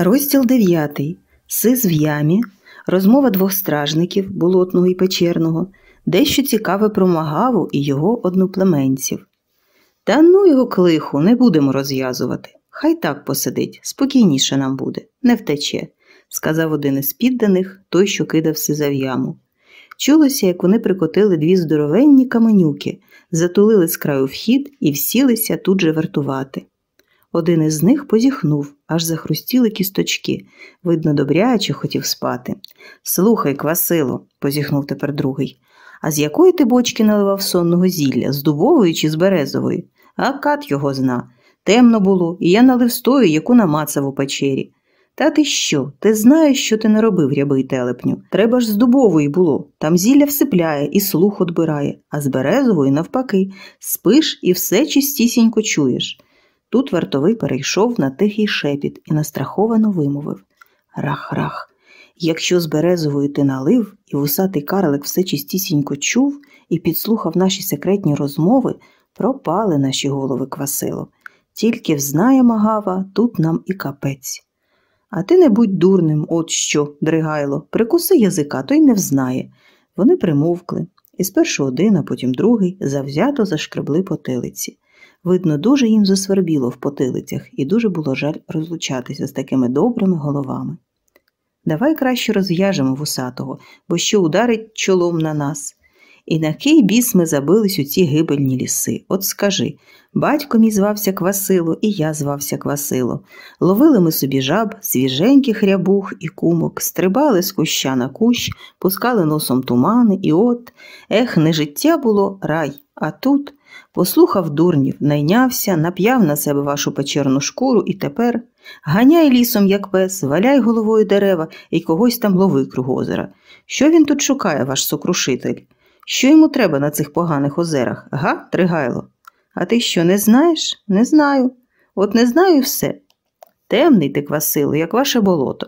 Розділ 9. Сис в ямі. Розмова двох стражників болотного і печерного. Дещо цікаве про Магаву і його одноплеменців. Та ну його клиху, не будемо розв'язувати. Хай так посидить, спокійніше нам буде, не втече, сказав один із підданих, той, що кидався за в яму. Чулося, як вони прикотили дві здоровенні каменюки, затулили з краю вхід і всілися тут же вартувати. Один із них позіхнув, аж захрустіли кісточки. Видно, добряче хотів спати. Слухай, Квасило, позіхнув тепер другий. А з якої ти бочки наливав сонного зілля? З дубової чи з березової? А кат його зна. Темно було, і я налив стою, яку намацав у печері. Та ти що? Ти знаєш, що ти наробив, рябий телепню? Треба ж з дубової було. Там зілля всипляє і слух отбирає, а з березової, навпаки, спиш і все чистісінько чуєш. Тут вартовий перейшов на тихий шепіт і настраховано вимовив Рах-рах. Якщо з березової ти налив, і вусатий карлик все чистісінько чув і підслухав наші секретні розмови, пропали наші голови квасило. Тільки взнає Магава, тут нам і капець. А ти не будь дурним, от що, Дригайло, прикуси язика, той не взнає. Вони примовкли, і спершу один, а потім другий завзято зашкребли потилиці. Видно, дуже їм засвербіло в потилицях, і дуже було жаль розлучатися з такими добрими головами. Давай краще розв'яжемо вусатого, бо що ударить чолом на нас. І на кий біс ми забились у ці гибельні ліси. От скажи батько мій звався Квасило, і я звався Квасило. Ловили ми собі жаб, свіженьких рябух і кумок, стрибали з куща на кущ, пускали носом тумани, і от, ех, не життя було рай, а тут послухав дурнів, найнявся, нап'яв на себе вашу печерну шкуру і тепер ганяй лісом, як пес, валяй головою дерева і когось там лови круг озера. Що він тут шукає, ваш сокрушитель? Що йому треба на цих поганих озерах, га, Тригайло? А ти що, не знаєш? Не знаю. От не знаю все. Темний ти, Квасило, як ваше болото.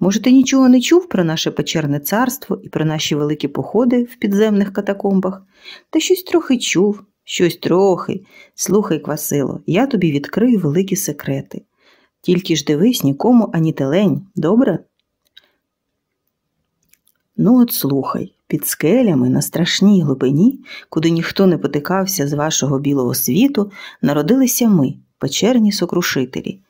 Може, ти нічого не чув про наше печерне царство і про наші великі походи в підземних катакомбах? Та щось трохи чув, щось трохи. Слухай, Квасило, я тобі відкрию великі секрети. Тільки ж дивись нікому ані телень, добре? Ну, от слухай, під скелями на страшній глибині, куди ніхто не потикався з вашого білого світу, народилися ми, печерні сокрушителі.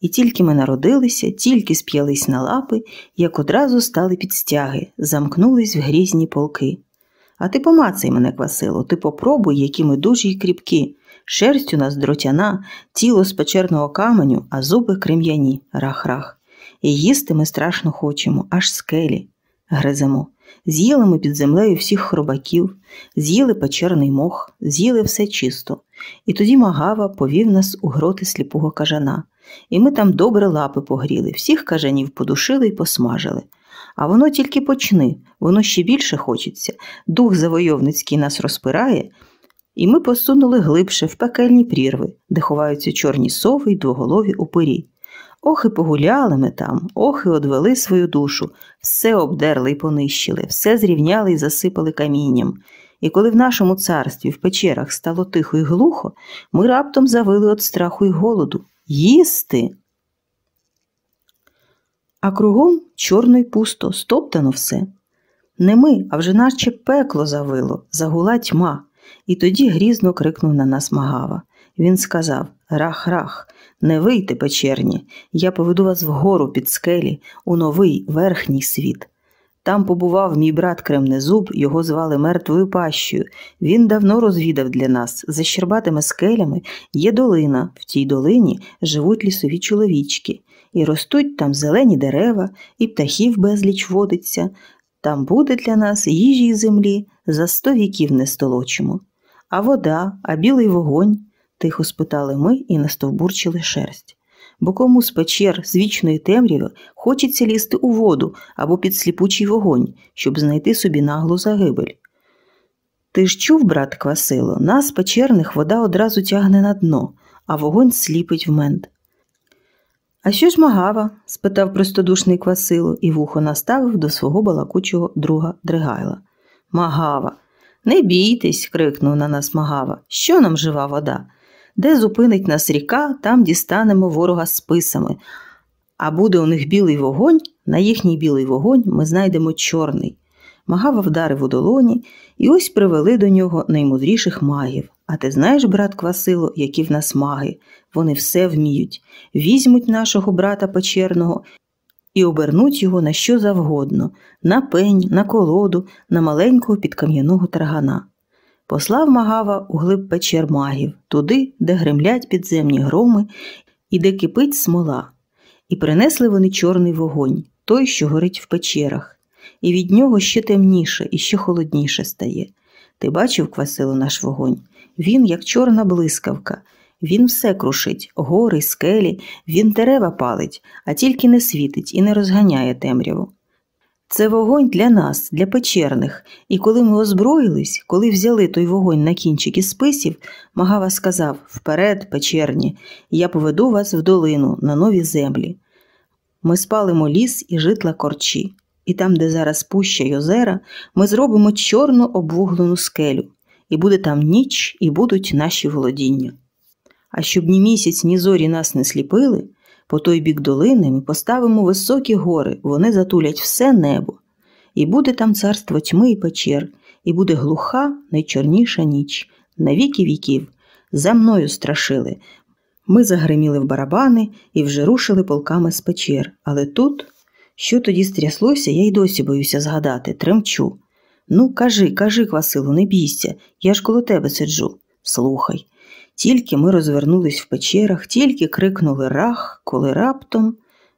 І тільки ми народилися, тільки сп'ялись на лапи, як одразу стали під стяги, замкнулись в грізні полки. А ти помацай мене, Квасило, ти попробуй, які ми дужі й кріпкі. Шерсть у нас дротяна, тіло з печерного каменю, а зуби крем'яні, рах-рах. І їсти ми страшно хочемо, аж скелі. Гриземо. З'їли ми під землею всіх хробаків, з'їли печерний мох, з'їли все чисто. І тоді Магава повів нас у гроти сліпого кажана, і ми там добре лапи погріли, всіх кажанів подушили і посмажили. А воно тільки почни, воно ще більше хочеться. Дух завойовницький нас розпирає, і ми посунули глибше в пекельні прірви, де ховаються чорні сови й двоголові упирі. Ох і погуляли ми там, ох і одвели свою душу, все обдерли й понищили, все зрівняли й засипали камінням. І коли в нашому царстві в печерах стало тихо й глухо, ми раптом завили від страху й голоду. Їсти. А кругом чорно й пусто, стоптано все. Не ми, а вже наче пекло завило, загула тьма, і тоді грізно крикнув на нас Магава. Він сказав Рах-рах, не вийте, печерні, я поведу вас вгору під скелі, у новий верхній світ. Там побував мій брат Кремнезуб, його звали мертвою пащею. Він давно розвідав для нас. За щербатими скелями є долина, в тій долині живуть лісові чоловічки, і ростуть там зелені дерева, і птахів безліч водиться. Там буде для нас їжі й землі, за сто віків не столочимо. А вода, а білий вогонь тихо спитали ми і настовбурчили шерсть. Бо кому з печер з вічної темряви хочеться лізти у воду або під сліпучий вогонь, щоб знайти собі наглу загибель. Ти ж чув, брат Квасило, нас, печерних, вода одразу тягне на дно, а вогонь сліпить в мент. А що ж магава? спитав простодушний Квасило і вухо наставив до свого балакучого друга Дригайла. Магава. Не бійтесь, крикнув на нас Магава. Що нам жива вода? Де зупинить нас ріка, там дістанемо ворога списами. А буде у них білий вогонь, на їхній білий вогонь ми знайдемо чорний. Магава вдарив у долоні і ось привели до нього наймудріших магів. А ти знаєш, брат Квасило, які в нас маги? Вони все вміють. Візьмуть нашого брата печерного і обернуть його на що завгодно на пень, на колоду, на маленького підкам'яного таргана. Послав Магава у глиб печер магів, туди, де гремлять підземні громи і де кипить смола. І принесли вони чорний вогонь, той, що горить в печерах, і від нього ще темніше і ще холодніше стає. Ти бачив, Квасило, наш вогонь? Він, як чорна блискавка, він все крушить, гори, скелі, він дерева палить, а тільки не світить і не розганяє темряву. Це вогонь для нас, для печерних, і коли ми озброїлись, коли взяли той вогонь на кінчики списів, Магава сказав Вперед, печерні, я поведу вас в долину на нові землі. Ми спалимо ліс і житла корчі, і там, де зараз пуща й озера, ми зробимо чорну обвуглену скелю, і буде там ніч, і будуть наші володіння. А щоб ні місяць, ні зорі нас не сліпили, по той бік долини ми поставимо високі гори, вони затулять все небо. І буде там царство тьми і печер, і буде глуха, найчорніша ніч, на віки віків. За мною страшили. Ми загриміли в барабани і вже рушили полками з печер. Але тут, що тоді стряслося, я й досі боюся згадати, тремчу. Ну, кажи, кажи, Квасилу, не бійся, я ж коло тебе сиджу. Слухай. Тільки ми розвернулись в печерах, тільки крикнули рах, коли раптом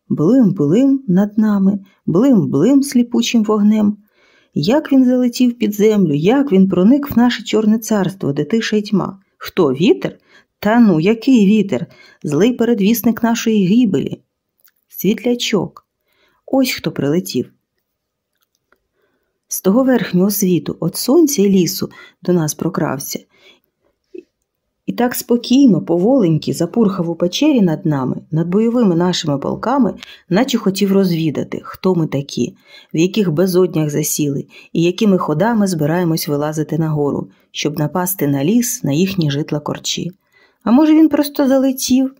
блим-блим над нами, блим-блим сліпучим вогнем. Як він залетів під землю, як він проник в наше чорне царство, де тиша й тьма? Хто вітер? Та ну, який вітер? Злий передвісник нашої гибелі. Світлячок. Ось хто прилетів. З того верхнього світу, от сонця і лісу, до нас прокрався. Так спокійно, поволеньки, запурхав у печері над нами, над бойовими нашими полками, наче хотів розвідати, хто ми такі, в яких безоднях засіли, і якими ходами збираємось вилазити нагору, щоб напасти на ліс, на їхні житла корчі. А може, він просто залетів?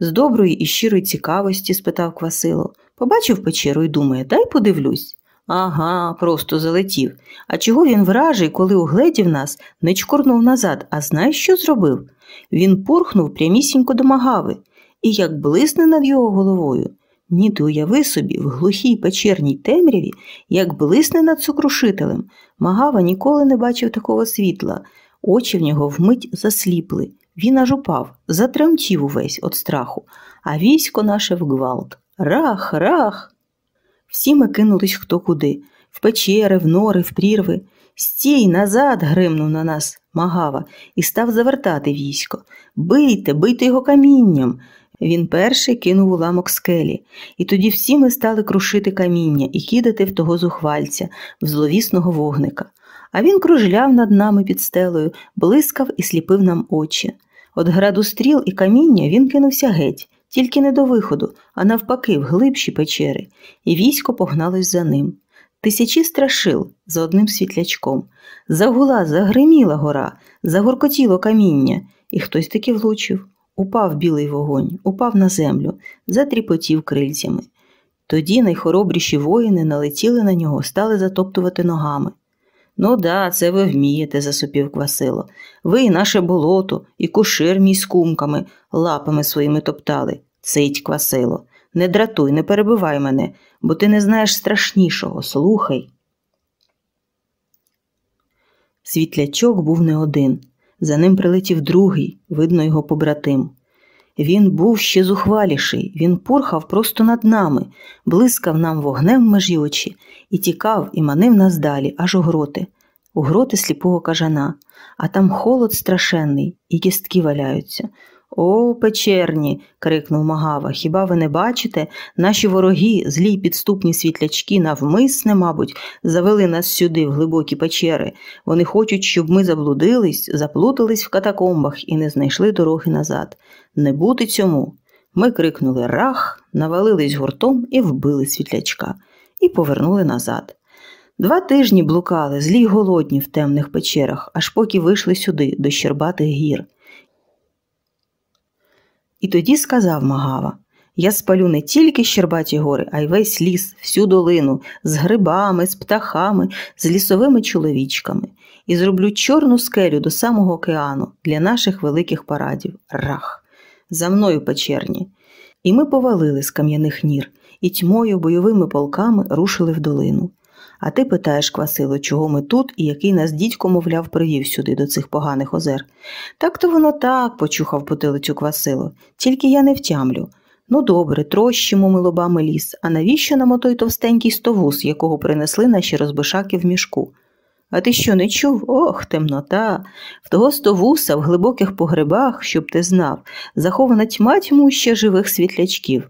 З доброї і щирої цікавості? спитав Квасило. Побачив печеру і думає, дай подивлюсь. Ага, просто залетів. А чого він вражий, коли угледів нас, не чкурнув назад, а знаєш, що зробив? Він пурхнув прямісінько до магави і як блисне над його головою. Ні, ти уяви собі, в глухій печерній темряві, як блисне над сукрушителем. Магава ніколи не бачив такого світла. Очі в нього вмить засліпли. Він аж упав, затремтів увесь від страху, а військо наше в гвалт. Рах, рах. Всі ми кинулись хто куди в печери, в нори, в прірви. Стій назад, гримнув на нас магава і став завертати військо. Бийте, бийте його камінням. Він перший кинув уламок скелі, і тоді всі ми стали крушити каміння і кидати в того зухвальця, в зловісного вогника. А він кружляв над нами під стелею, блискав і сліпив нам очі. От граду стріл і каміння він кинувся геть тільки не до виходу, а навпаки, в глибші печери, і військо погналось за ним. Тисячі страшил за одним світлячком. Загула, загриміла гора, загоркотіло каміння, і хтось таки влучив. Упав білий вогонь, упав на землю, затріпотів крильцями. Тоді найхоробріші воїни налетіли на нього, стали затоптувати ногами. Ну да, це ви вмієте, засупів Квасило. Ви і наше болото, і кушир мій з кумками, лапами своїми топтали. Цить, Квасило. Не дратуй, не перебивай мене, бо ти не знаєш страшнішого. Слухай. Світлячок був не один. За ним прилетів другий, видно, його побратим. Він був ще зухваліший, він пурхав просто над нами, блискав нам вогнем межі очі і тікав, і манив нас далі, аж у гроти, у гроти сліпого кажана, а там холод страшенний, і кістки валяються. О, печерні. крикнув Магава. Хіба ви не бачите? Наші вороги, злі підступні світлячки, навмисне, мабуть, завели нас сюди, в глибокі печери. Вони хочуть, щоб ми заблудились, заплутались в катакомбах і не знайшли дороги назад. Не бути цьому. Ми крикнули рах, навалились гуртом і вбили світлячка, і повернули назад. Два тижні блукали, злі й голодні в темних печерах, аж поки вийшли сюди, до Щербатих гір. І тоді сказав Магава Я спалю не тільки Щербаті гори, а й весь ліс, всю долину, з грибами, з птахами, з лісовими чоловічками, і зроблю чорну скелю до самого океану для наших великих парадів. Рах! За мною печерні. І ми повалили з кам'яних нір, і тьмою бойовими полками рушили в долину. А ти питаєш, Квасило, чого ми тут і який нас дідько, мовляв, привів сюди, до цих поганих озер. Так то воно так, почухав потилицю Квасило, тільки я не втямлю. Ну добре, трощимо ми лобами ліс, а навіщо нам отой товстенький стовус, якого принесли наші розбишаки в мішку? А ти що не чув? Ох, темнота. В того стовуса в глибоких погребах, щоб ти знав, захована тьма тьмуща живих світлячків.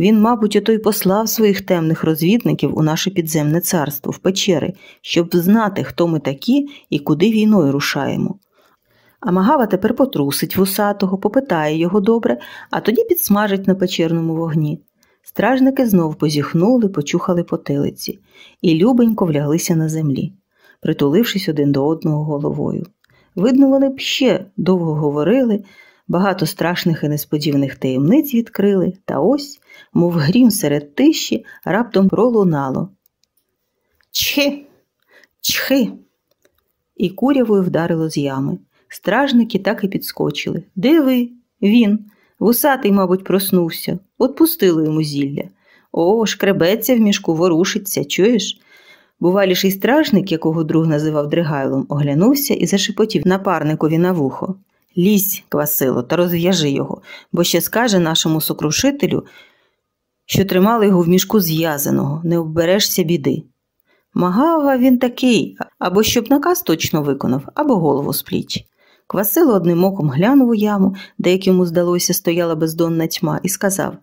Він, мабуть, ото й послав своїх темних розвідників у наше підземне царство, в печери, щоб знати, хто ми такі і куди війною рушаємо. А Магава тепер потрусить вусатого, попитає його добре, а тоді підсмажить на печерному вогні. Стражники знов позіхнули, почухали потилиці і любенько вляглися на землі, притулившись один до одного головою. Видно, вони б ще довго говорили, багато страшних і несподіваних таємниць відкрили, та ось, мов грім серед тиші, раптом пролунало. Чхи, чхи. І курявою вдарило з ями. Стражники так і підскочили. Диви, він. Вусатий, мабуть, проснувся. Отпустили йому зілля. О, шкребеться в мішку, ворушиться, чуєш? Буваліший стражник, якого друг називав Дригайлом, оглянувся і зашепотів напарникові на вухо. Лізь, Квасило, та розв'яжи його, бо ще скаже нашому сокрушителю, що тримали його в мішку зв'язаного, не обберешся біди. Магава він такий, або щоб наказ точно виконав, або голову з пліч. Квасило одним оком глянув у яму, де як здалося, стояла бездонна тьма, і сказав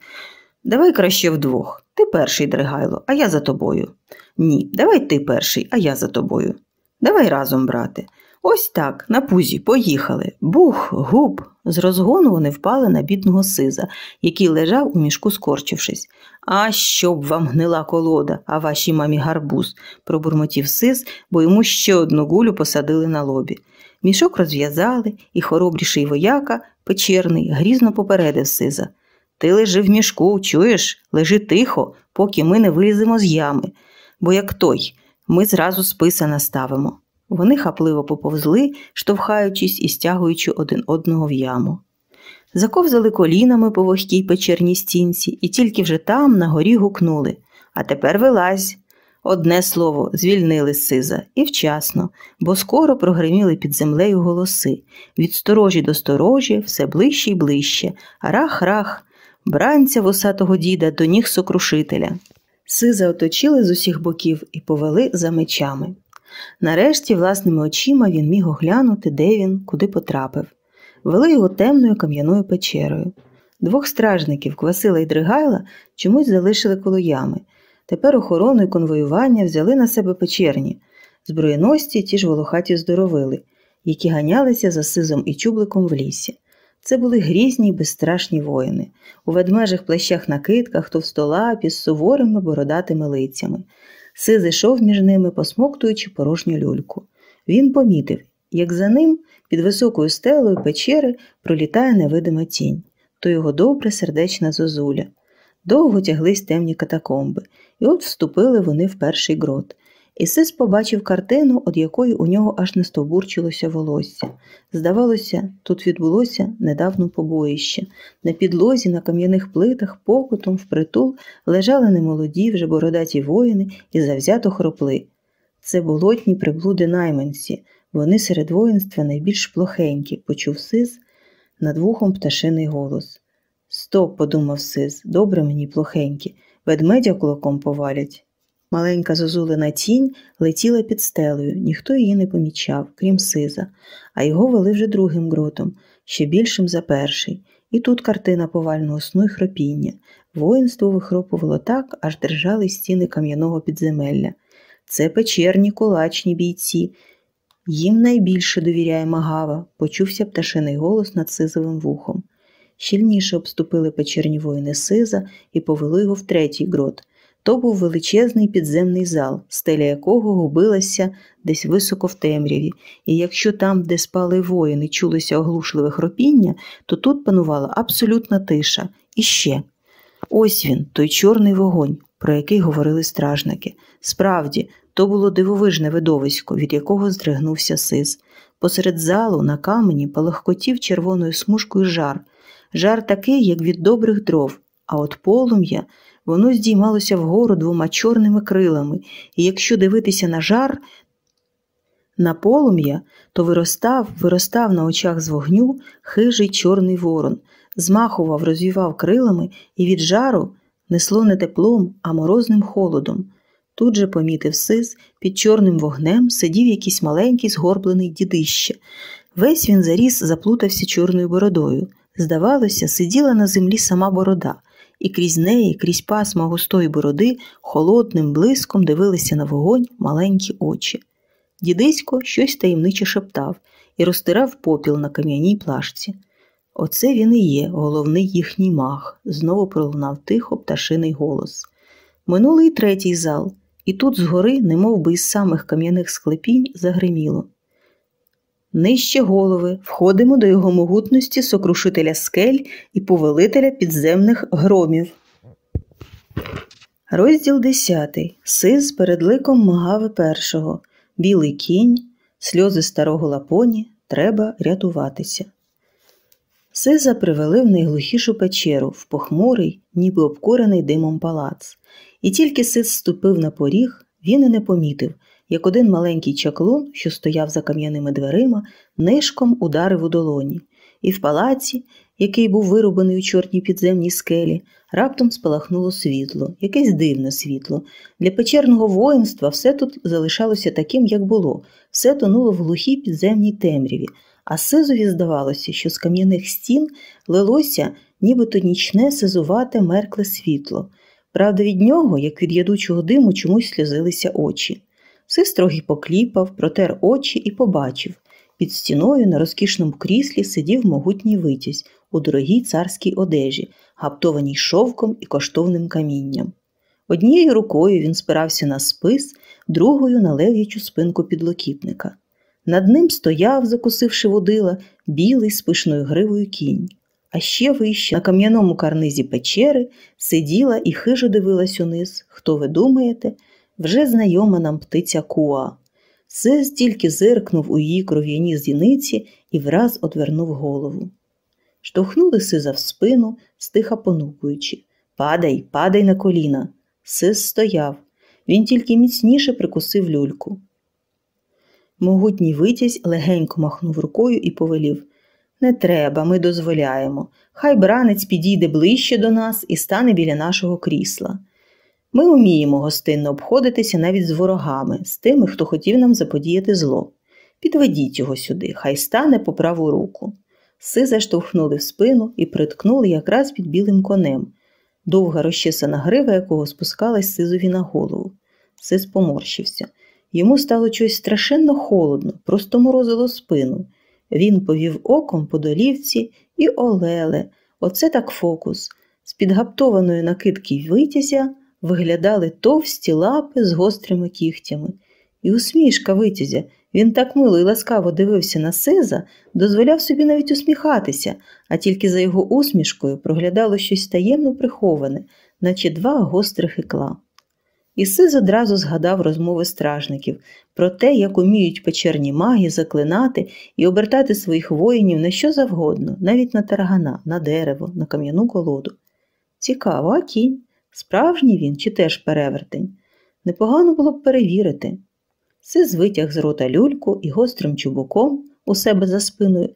Давай краще вдвох. Ти перший, Дригайло, а я за тобою. Ні, давай ти перший, а я за тобою. Давай разом, брате. Ось так, на пузі, поїхали. Бух, губ. З розгону вони впали на бідного сиза, який лежав у мішку, скорчившись. А щоб вам гнила колода, а вашій мамі гарбуз, пробурмотів сиз, бо йому ще одну гулю посадили на лобі. Мішок розв'язали, і хоробріший вояка, печерний, грізно попередив сиза. Ти лежи в мішку, чуєш? Лежи тихо, поки ми не виліземо з ями, бо як той, ми зразу списа наставимо. Вони хапливо поповзли, штовхаючись і стягуючи один одного в яму. Заковзали колінами по вогкій печерній стінці, і тільки вже там на горі гукнули А тепер вилазь. Одне слово, звільнили сиза, і вчасно, бо скоро прогриміли під землею голоси від сторожі до сторожі, все ближче й ближче, рах-рах, бранця вусатого діда до ніг сокрушителя. Сиза оточили з усіх боків і повели за мечами. Нарешті, власними очима він міг оглянути, де він, куди потрапив. Вели його темною кам'яною печерою. Двох стражників, Квасила і Дригайла, чомусь залишили коло ями. Тепер охорону і конвоювання взяли на себе печерні, зброєності ті ж волохаті здоровили, які ганялися за сизом і чубликом в лісі. Це були грізні й безстрашні воїни, у ведмежих плащах накидках, товстолапі, з суворими бородатими лицями. Си ішов між ними, посмоктуючи порожню люльку. Він помітив, як за ним під високою стелою печери пролітає невидима тінь, то його добре сердечна зозуля. Довго тяглись темні катакомби, і от вступили вони в перший грот. Ісис побачив картину, від якої у нього аж не стовбурчилося волосся. Здавалося, тут відбулося недавно побоїще. На підлозі, на кам'яних плитах, покутом, впритул лежали немолоді вже бородаті воїни і завзято хропли. Це болотні приблуди найманці, вони серед воїнства найбільш плохенькі, почув сис над вухом пташиний голос. Стоп, подумав сис, добре мені плохенькі, ведмедя кулаком повалять. Маленька зозулина тінь летіла під стелею, ніхто її не помічав, крім сиза, а його вели вже другим гротом, ще більшим за перший. І тут картина повального сну й хропіння. Воїнство вихропувало так, аж держали стіни кам'яного підземелля. Це печерні кулачні бійці. Їм найбільше довіряє Магава, почувся пташиний голос над сизовим вухом. Щільніше обступили печерні воїни сиза і повели його в третій грот. То був величезний підземний зал, стеля якого губилася десь високо в темряві, і якщо там, де спали воїни, чулося оглушливе хропіння, то тут панувала абсолютна тиша. І ще Ось він, той чорний вогонь, про який говорили стражники. Справді, то було дивовижне видовисько, від якого здригнувся сис. Посеред залу на камені палахкотів червоною смужкою жар, жар такий, як від добрих дров, а от полум'я воно здіймалося вгору двома чорними крилами, і якщо дивитися на жар, на полум'я, то виростав, виростав на очах з вогню хижий чорний ворон, змахував, розвівав крилами і від жару несло не теплом, а морозним холодом. Тут же помітив сис, під чорним вогнем сидів якийсь маленький згорблений дідище. Весь він заріс, заплутався чорною бородою. Здавалося, сиділа на землі сама борода, і крізь неї, крізь пасма густої бороди, холодним блиском дивилися на вогонь маленькі очі. Дідисько щось таємниче шептав і розтирав попіл на кам'яній плашці. Оце він і є, головний їхній мах, знову пролунав тихо пташиний голос. Минулий третій зал, і тут згори, немов би із самих кам'яних склепінь, загриміло. Нижче голови входимо до його могутності сокрушителя скель і повелителя підземних громів. Розділ десятий. Сиз перед ликом Магави першого. Білий кінь, сльози старого лапоні, треба рятуватися. Сиза привели в найглухішу печеру, в похмурий, ніби обкурений димом палац. І тільки сис ступив на поріг, він і не помітив, як один маленький чаклун, що стояв за кам'яними дверима, нишком ударив у долоні, і в палаці, який був вирубаний у чорній підземній скелі, раптом спалахнуло світло, якесь дивне світло. Для печерного воїнства все тут залишалося таким, як було, все тонуло в глухій підземній темряві, а Сизові здавалося, що з кам'яних стін лилося нібито нічне сизувате меркле світло. Правда, від нього, як від ядучого диму, чомусь сльозилися очі. Сис покліпав, протер очі і побачив. Під стіною на розкішному кріслі сидів могутній витязь у дорогій царській одежі, гаптованій шовком і коштовним камінням. Однією рукою він спирався на спис, другою на лев'ячу спинку підлокітника. Над ним стояв, закусивши водила, білий з пишною гривою кінь. А ще вище на кам'яному карнизі печери сиділа і хижо дивилась униз, хто ви думаєте, вже знайома нам птиця Куа. Сез тільки зиркнув у її кров'яні зіниці і враз одвернув голову. Штовхнули Сиза в спину, стиха понукуючи Падай, падай на коліна. Сиз стояв. Він тільки міцніше прикусив люльку. Могутній витязь легенько махнув рукою і повелів Не треба, ми дозволяємо. Хай бранець підійде ближче до нас і стане біля нашого крісла. Ми вміємо гостинно обходитися навіть з ворогами, з тими, хто хотів нам заподіяти зло. Підведіть його сюди, хай стане по праву руку. Си заштовхнули в спину і приткнули якраз під білим конем, довга розчесана грива, якого спускалась сизові на голову. Сис поморщився. Йому стало щось страшенно холодно, просто морозило спину. Він повів оком по долівці і олеле. Оце так фокус. З підгаптованої накидки витязя виглядали товсті лапи з гострими кігтями. І усмішка витязя. Він так мило і ласкаво дивився на Сиза, дозволяв собі навіть усміхатися, а тільки за його усмішкою проглядало щось таємно приховане, наче два гострих ікла. І Сиз одразу згадав розмови стражників про те, як уміють печерні маги заклинати і обертати своїх воїнів на що завгодно, навіть на таргана, на дерево, на кам'яну колоду. Цікаво, а кінь? Справжній він чи теж перевертень? Непогано було б перевірити. Сиз витяг з рота люльку і гострим чубуком у себе за спиною,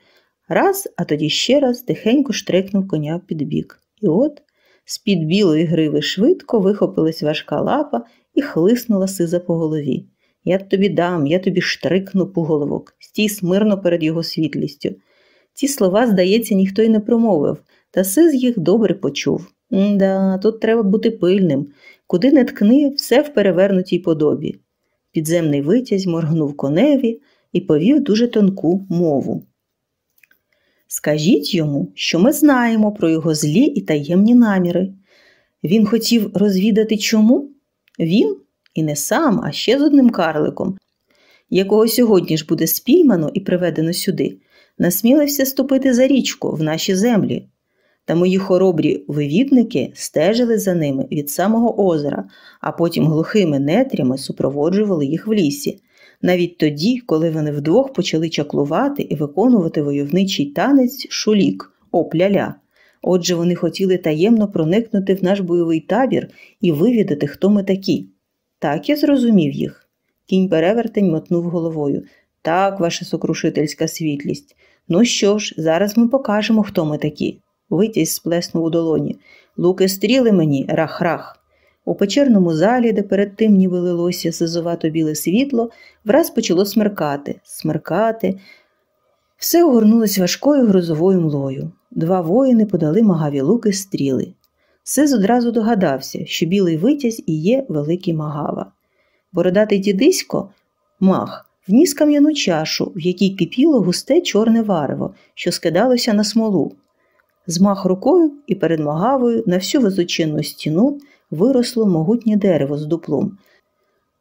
раз, а тоді ще раз тихенько штрикнув коня під бік. І от з-під білої гриви швидко вихопилась важка лапа і хлиснула сиза по голові. Я тобі дам, я тобі штрикну пуголовок, стій смирно перед його світлістю. Ці слова, здається, ніхто й не промовив, та сиз їх добре почув. Да, тут треба бути пильним. Куди не ткни, все в перевернутій подобі. Підземний витязь моргнув коневі і повів дуже тонку мову. Скажіть йому, що ми знаємо про його злі і таємні наміри. Він хотів розвідати чому? Він і не сам, а ще з одним карликом, якого сьогодні ж буде спіймано і приведено сюди, насмілився ступити за річку в наші землі. Та мої хоробрі вивідники стежили за ними від самого озера, а потім глухими нетрями супроводжували їх в лісі. Навіть тоді, коли вони вдвох почали чаклувати і виконувати войовничий танець шулік опляля. Отже, вони хотіли таємно проникнути в наш бойовий табір і вивідати, хто ми такі. Так я зрозумів їх. Кінь перевертень мотнув головою. Так, ваша сокрушительська світлість. Ну що ж, зараз ми покажемо, хто ми такі. Витязь сплеснув у долоні. Луки стріли мені, рах-рах. У печерному залі, де перед тим ніби лилося сизувато біле світло, враз почало смеркати, смеркати. Все огорнулось важкою грозовою млою. Два воїни подали магаві луки стріли. Сиз одразу догадався, що білий витязь і є великий магава. Бородатий дідисько мах вніс кам'яну чашу, в якій кипіло густе чорне варево, що скидалося на смолу. Змах рукою і перед магавою на всю височинну стіну виросло могутнє дерево з дуплом,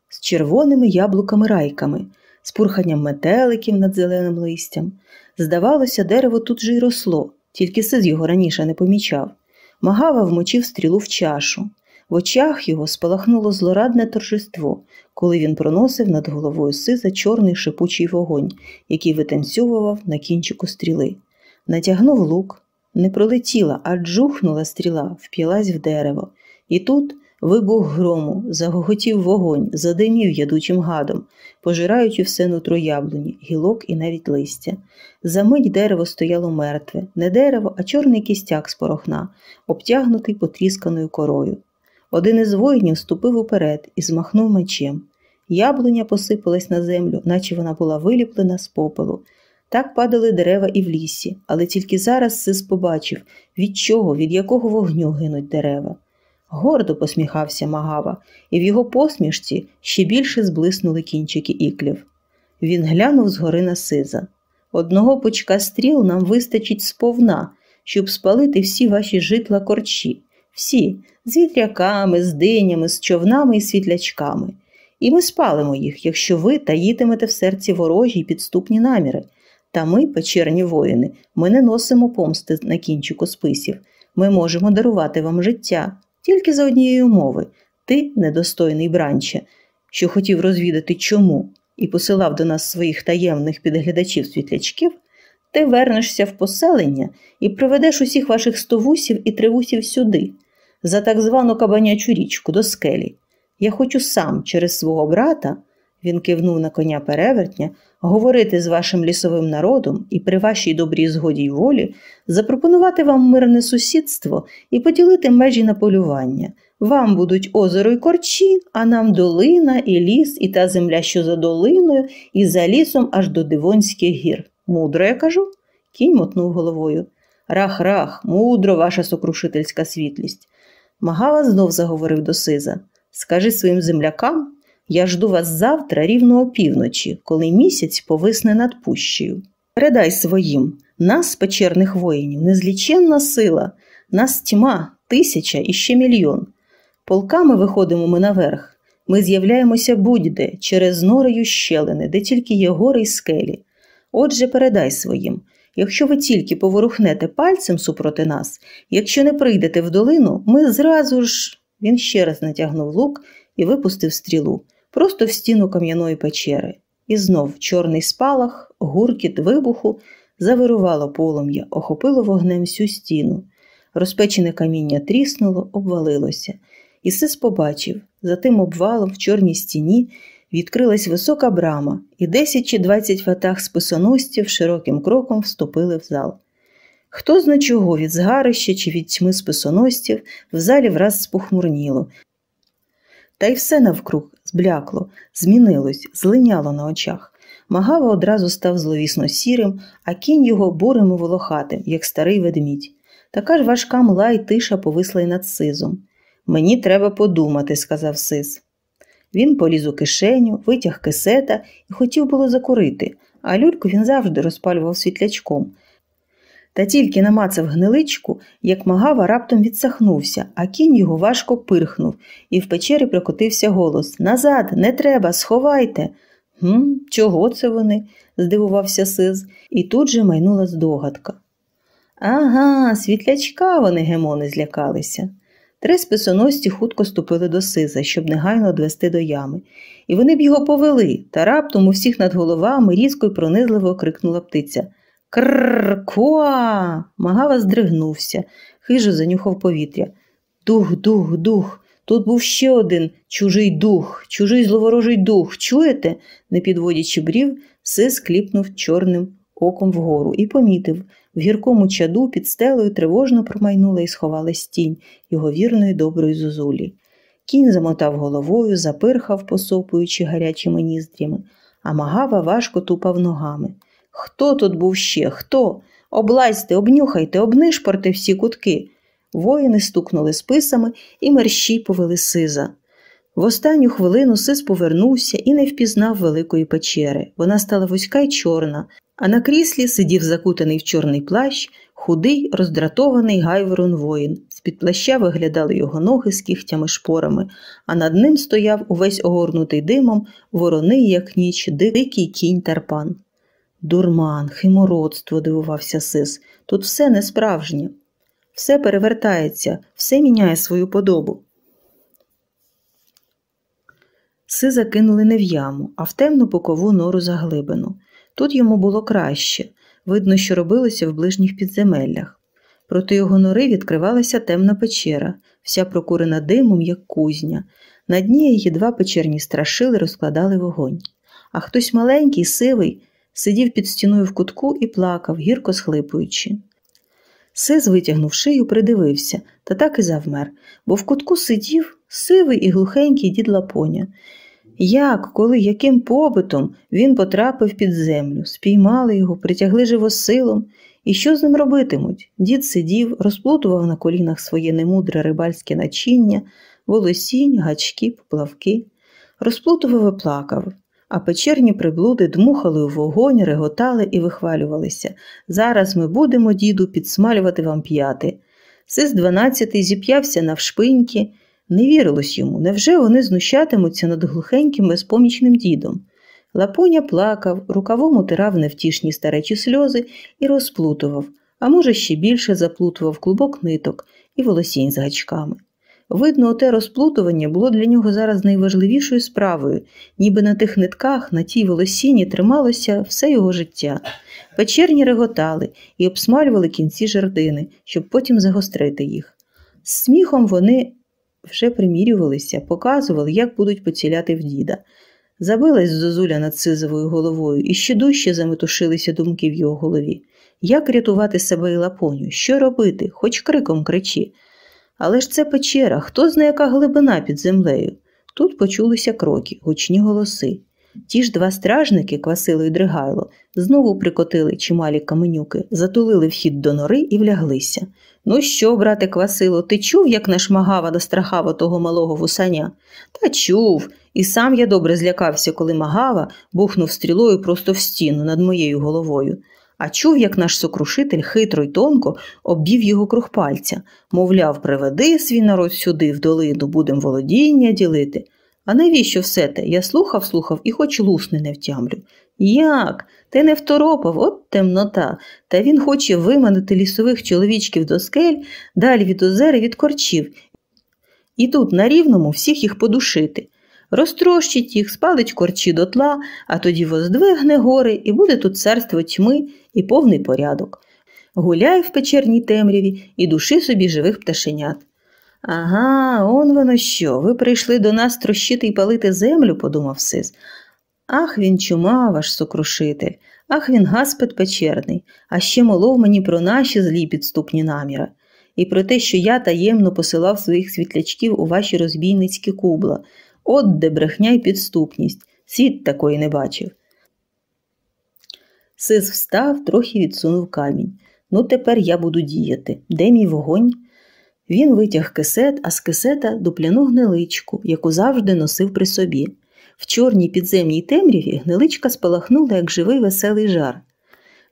з червоними яблуками-райками, з пурханням метеликів над зеленим листям. Здавалося, дерево тут же й росло, тільки сиз його раніше не помічав. Магава вмочив стрілу в чашу. В очах його спалахнуло злорадне торжество, коли він проносив над головою сиза чорний шипучий вогонь, який витанцьовував на кінчику стріли. Натягнув лук, не пролетіла, а джухнула стріла, вп'ялась в дерево. І тут вибух грому, загоготів вогонь, задимів ядучим гадом, пожираючи все нутро яблуні, гілок і навіть листя. Замить дерево стояло мертве, не дерево, а чорний кістяк з порохна, обтягнутий потрісканою корою. Один із воїнів ступив уперед і змахнув мечем. Яблуня посипалась на землю, наче вона була виліплена з попелу. Так падали дерева і в лісі, але тільки зараз Сис побачив, від чого, від якого вогню гинуть дерева. Гордо посміхався Магава, і в його посмішці ще більше зблиснули кінчики іклів. Він глянув згори на сиза. Одного пучка стріл нам вистачить сповна, щоб спалити всі ваші житла корчі, всі, з вітряками, з динями, з човнами і світлячками. І ми спалимо їх, якщо ви таїтимете в серці ворожі й підступні наміри. Та ми, печерні воїни, ми не носимо помсти на кінчику списів. Ми можемо дарувати вам життя тільки за однієї умови ти, недостойний бранче, що хотів розвідати чому і посилав до нас своїх таємних підглядачів світлячків, ти вернешся в поселення і приведеш усіх ваших стовусів і тривусів сюди, за так звану кабанячу річку до скелі. Я хочу сам через свого брата, він кивнув на коня перевертня, говорити з вашим лісовим народом і при вашій добрій згоді й волі запропонувати вам мирне сусідство і поділити межі на полювання. Вам будуть озеро й корчі, а нам долина, і ліс, і та земля, що за долиною, і за лісом аж до Дивонських гір. Мудро, я кажу? Кінь мотнув головою. Рах, рах, мудро, ваша сокрушительська світлість. Магава знов заговорив до Сиза. Скажи своїм землякам, я жду вас завтра рівно опівночі, коли місяць повисне над пущею. Передай своїм, нас, печерних воїнів, незліченна сила, нас тьма, тисяча і ще мільйон. Полками виходимо ми наверх. Ми з'являємося будь-де через нори й ущелини, де тільки є гори й скелі. Отже, передай своїм. Якщо ви тільки поворухнете пальцем супроти нас, якщо не прийдете в долину, ми зразу ж. Він ще раз натягнув лук і випустив стрілу просто в стіну кам'яної печери. І знов чорний спалах, гуркіт вибуху завирувало полум'я, охопило вогнем всю стіну. Розпечене каміння тріснуло, обвалилося. І Сис побачив, за тим обвалом в чорній стіні відкрилась висока брама, і десять чи двадцять ватах списоносців широким кроком вступили в зал. Хто зна чого від згарища чи від тьми списоносців в залі враз спохмурніло, та й все навкруг зблякло, змінилось, злиняло на очах. Магава одразу став зловісно сірим, а кінь його бурим і волохатим, як старий ведмідь. Така ж важка мла й тиша повисла й над сизом. Мені треба подумати, сказав сиз. Він поліз у кишеню, витяг кисета і хотів було закурити, а люльку він завжди розпалював світлячком. Та тільки намацав гниличку, як магава раптом відсахнувся, а кінь його важко пирхнув, і в печері прокотився голос Назад, не треба, сховайте. «Гм, Чого це вони? здивувався Сиз, і тут же майнула здогадка. Ага, світлячка вони гемони злякалися. Три списоносці хутко ступили до сиза, щоб негайно одвести до ями. І вони б його повели, та раптом у всіх над головами різко й пронизливо крикнула птиця. Крррр. Магава здригнувся, хижо занюхав повітря. Дух, дух, дух. Тут був ще один чужий дух, чужий зловорожий дух. Чуєте? не підводячи брів, сис кліпнув чорним оком вгору і помітив в гіркому чаду під стелею тривожно промайнула і сховалась тінь його вірної доброї зозулі. Кінь замотав головою, запирхав, посопуючи гарячими ніздрями, а магава важко тупав ногами. Хто тут був ще? Хто? Облазьте, обнюхайте, обнишпорте всі кутки. Воїни стукнули списами і мерщій повели сиза. В останню хвилину сис повернувся і не впізнав великої печери. Вона стала вузька й чорна, а на кріслі сидів закутаний в чорний плащ, худий, роздратований гайверон воїн. З-під плаща виглядали його ноги з кігтями шпорами, а над ним стояв увесь огорнутий димом, вороний, як ніч, дикий кінь тарпан. Дурман, химородство, дивувався сис. Тут все не справжнє. Все перевертається, все міняє свою подобу. Си закинули не в яму, а в темну бокову нору заглибину. Тут йому було краще, видно, що робилося в ближніх підземеллях. Проти його нори відкривалася темна печера, вся прокурена димом, як кузня. На дні її два печерні страшили розкладали вогонь. А хтось маленький, сивий, сидів під стіною в кутку і плакав, гірко схлипуючи. Сис, витягнув шию, придивився, та так і завмер, бо в кутку сидів сивий і глухенький дід Лапоня. Як, коли, яким побитом він потрапив під землю, спіймали його, притягли живосилом. І що з ним робитимуть? Дід сидів, розплутував на колінах своє немудре рибальське начиння, волосінь, гачки, поплавки, розплутував і плакав, а печерні приблуди дмухали у вогонь, реготали і вихвалювалися. Зараз ми будемо, діду, підсмалювати вам п'яти. Сис дванадцятий зіп'явся навшпиньки, не вірилось йому, невже вони знущатимуться над глухеньким безпомічним дідом? Лапоня плакав, рукавом утирав невтішні старечі сльози і розплутував, а може, ще більше заплутував клубок ниток і волосінь з гачками. Видно, оте розплутування було для нього зараз найважливішою справою, ніби на тих нитках, на тій волосіні трималося все його життя. Печерні реготали і обсмалювали кінці жердини, щоб потім загострити їх. З сміхом вони вже примірювалися, показували, як будуть поціляти в діда. Забилась зозуля над сизовою головою, і ще дужче заметушилися думки в його голові. Як рятувати себе і лапоню? Що робити? Хоч криком кричи. Але ж це печера, хто знає, яка глибина під землею. Тут почулися кроки, гучні голоси. Ті ж два стражники, Квасило і Дригайло, знову прикотили чималі каменюки, затулили вхід до нори і вляглися. Ну що, брате Квасило, ти чув, як наш Магава настрахав того малого вусаня? Та чув, і сам я добре злякався, коли Магава бухнув стрілою просто в стіну над моєю головою. А чув, як наш сокрушитель хитро й тонко оббів його круг пальця, мовляв, приведи свій народ сюди, в долину, будем володіння ділити. А навіщо все те? Я слухав, слухав і хоч лусни не втямлю. Як? Ти не второпав, от темнота, та він хоче виманити лісових чоловічків до скель, далі від озери від корчів. І тут на рівному всіх їх подушити. Розтрощить їх, спалить корчі дотла, а тоді воздвигне гори, і буде тут царство тьми і повний порядок. Гуляй в печерній темряві і души собі живих пташенят. Ага, он воно що. Ви прийшли до нас трощити й палити землю, подумав Сис. Ах, він чума, ваш сокрушитель, ах він гаспет печерний, а ще молов мені про наші злі підступні наміри, і про те, що я таємно посилав своїх світлячків у ваші розбійницькі кубла. От де брехня й підступність, світ такої не бачив. Сис встав, трохи відсунув камінь. Ну, тепер я буду діяти. Де мій вогонь? Він витяг кисет, а з кисета дупляну гниличку, яку завжди носив при собі. В чорній підземній темряві гниличка спалахнула, як живий веселий жар.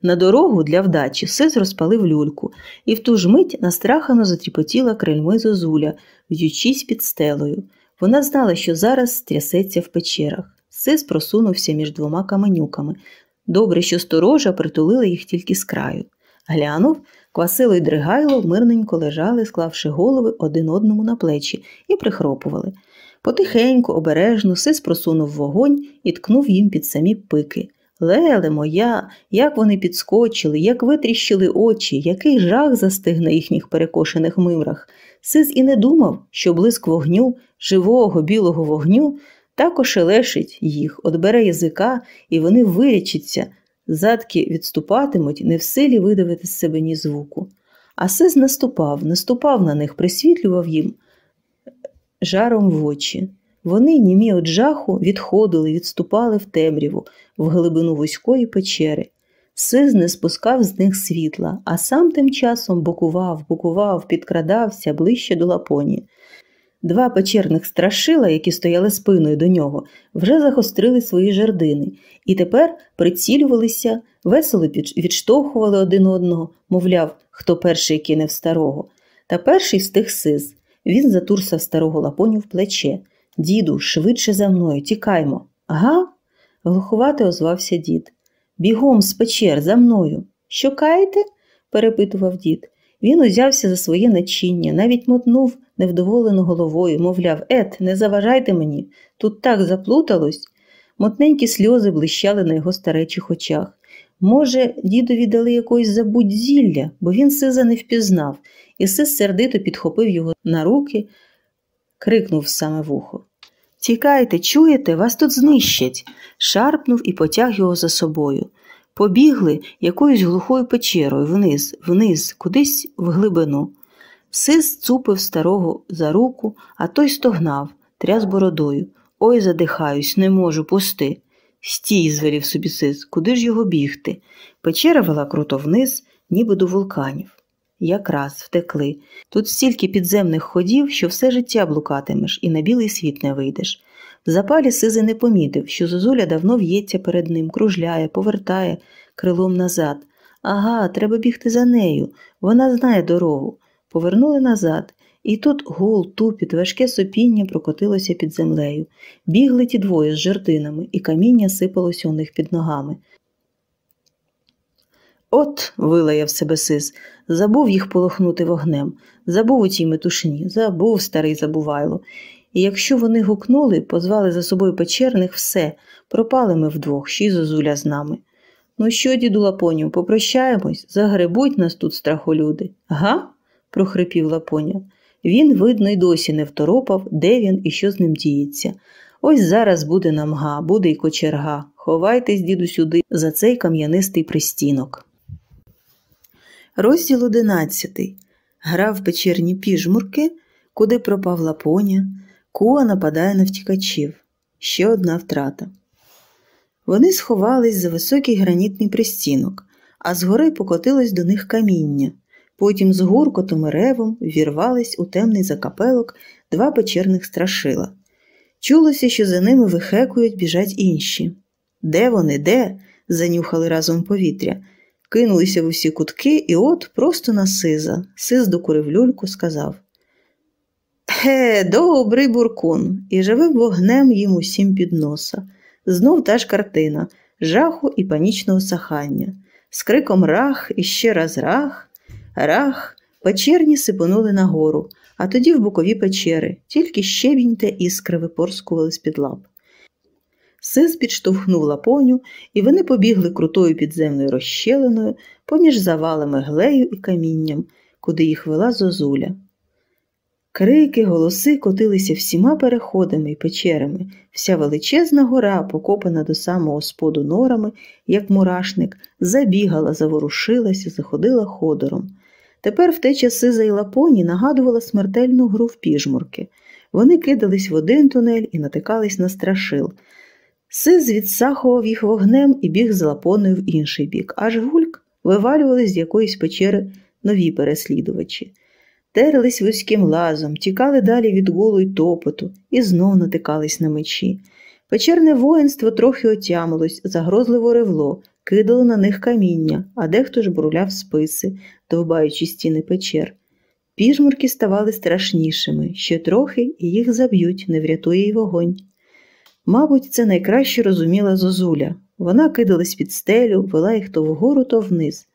На дорогу для вдачі Сис розпалив люльку, і в ту ж мить настрахано затріпотіла крильми зозуля, в'ючись під стелею. Вона знала, що зараз трясеться в печерах. Сис просунувся між двома каменюками. Добре, що сторожа притулила їх тільки з краю. Глянув, Квасило й Дригайло мирненько лежали, склавши голови один одному на плечі, і прихропували. Потихеньку, обережно, сис просунув вогонь і ткнув їм під самі пики. Леле моя, як вони підскочили, як витріщили очі, який жах застиг на їхніх перекошених мимрах. Сис і не думав, що блиск вогню, живого білого вогню, так ошелешить їх, отбере язика, і вони вирячаться, задки відступатимуть, не в силі видавити з себе ні звуку. А Сис наступав, наступав на них, присвітлював їм жаром в очі. Вони, німі від жаху, відходили, відступали в темряву, в глибину вузької печери. Сиз не спускав з них світла, а сам тим часом бокував, бокував, підкрадався ближче до лапоні. Два печерних страшила, які стояли спиною до нього, вже загострили свої жердини і тепер прицілювалися, весело відштовхували один одного, мовляв, хто перший кине в старого. Та перший стих сиз. Він затурсав старого лапоню в плече. Діду, швидше за мною, тікаймо. Ага? глуховато озвався дід. Бігом з печер за мною. Що каєте? перепитував дід. Він узявся за своє начиння, навіть мотнув невдоволено головою, мовляв, ет, не заважайте мені, тут так заплуталось. Мотненькі сльози блищали на його старечих очах. Може, дідові дали якоїсь забудь зілля, бо він сиза не впізнав, і сис сердито підхопив його на руки, крикнув саме вухо. Тікайте, чуєте, вас тут знищать. шарпнув і потяг його за собою. Побігли якоюсь глухою печерою вниз, вниз, кудись в глибину. Сис цупив старого за руку, а той стогнав, тряс бородою. Ой, задихаюсь, не можу, пусти. Стій, звелів собі сис, куди ж його бігти? Печера вела круто вниз, ніби до вулканів. Якраз втекли. Тут стільки підземних ходів, що все життя блукатимеш і на білий світ не вийдеш. В запалі Сизи не помітив, що Зозуля давно в'ється перед ним, кружляє, повертає крилом назад. Ага, треба бігти за нею. Вона знає дорогу. Повернули назад, і тут гул, тупіт, важке сопіння прокотилося під землею. Бігли ті двоє з жердинами, і каміння сипалося у них під ногами. От, вилаяв себе сис, забув їх полохнути вогнем, забув у тій метушині, забув старий забувайло. І якщо вони гукнули, позвали за собою печерних, все, пропали ми вдвох, ще й зозуля з нами. Ну що, діду Лапоню, попрощаємось, загребуть нас тут страхолюди. Га? прохрипів Лапоня. Він, видно, й досі не второпав, де він і що з ним діється. Ось зараз буде нам га, буде й кочерга. Ховайтесь, діду, сюди, за цей кам'янистий пристінок. Розділ одинадцятий. Гра в печерні піжмурки, куди пропав лапоня, куа нападає на втікачів. Ще одна втрата. Вони сховались за високий гранітний пристінок, а згори покотилось до них каміння. Потім з гуркотом і ревом вірвались у темний закапелок два печерних страшила. Чулося, що за ними вихекують, біжать інші. Де вони, де? занюхали разом повітря кинулися в усі кутки, і от просто на сиза. Сиз докурив люльку, сказав Ге, добрий буркун, і живим вогнем їм усім під носа. Знов та ж картина жаху і панічного сахання. З криком рах і ще раз рах, рах, печерні сипонули нагору, а тоді в бокові печери, тільки щебінь та іскри випорскували з-під лап. Сис підштовхнув лапоню, і вони побігли крутою підземною розщелиною поміж завалами глею і камінням, куди їх вела зозуля. Крики, голоси котилися всіма переходами і печерами, вся величезна гора, покопана до самого споду норами, як мурашник, забігала, заворушилася, заходила ходором. Тепер в те часи за Лапоні нагадувала смертельну гру в піжмурки. Вони кидались в один тунель і натикались на страшил. Сиз відсахував їх вогнем і біг з лапоною в інший бік, аж гульк вивалювали з якоїсь печери нові переслідувачі. Терлись вузьким лазом, тікали далі від гулу й топоту і знов натикались на мечі. Печерне воїнство трохи отямилось, загрозливо ревло, кидало на них каміння, а дехто ж бруляв списи, довбаючи стіни печер. Піжмурки ставали страшнішими, ще трохи і їх заб'ють, не врятує й вогонь. Мабуть, це найкраще розуміла зозуля. Вона кидалась під стелю, вела їх то вгору, то вниз.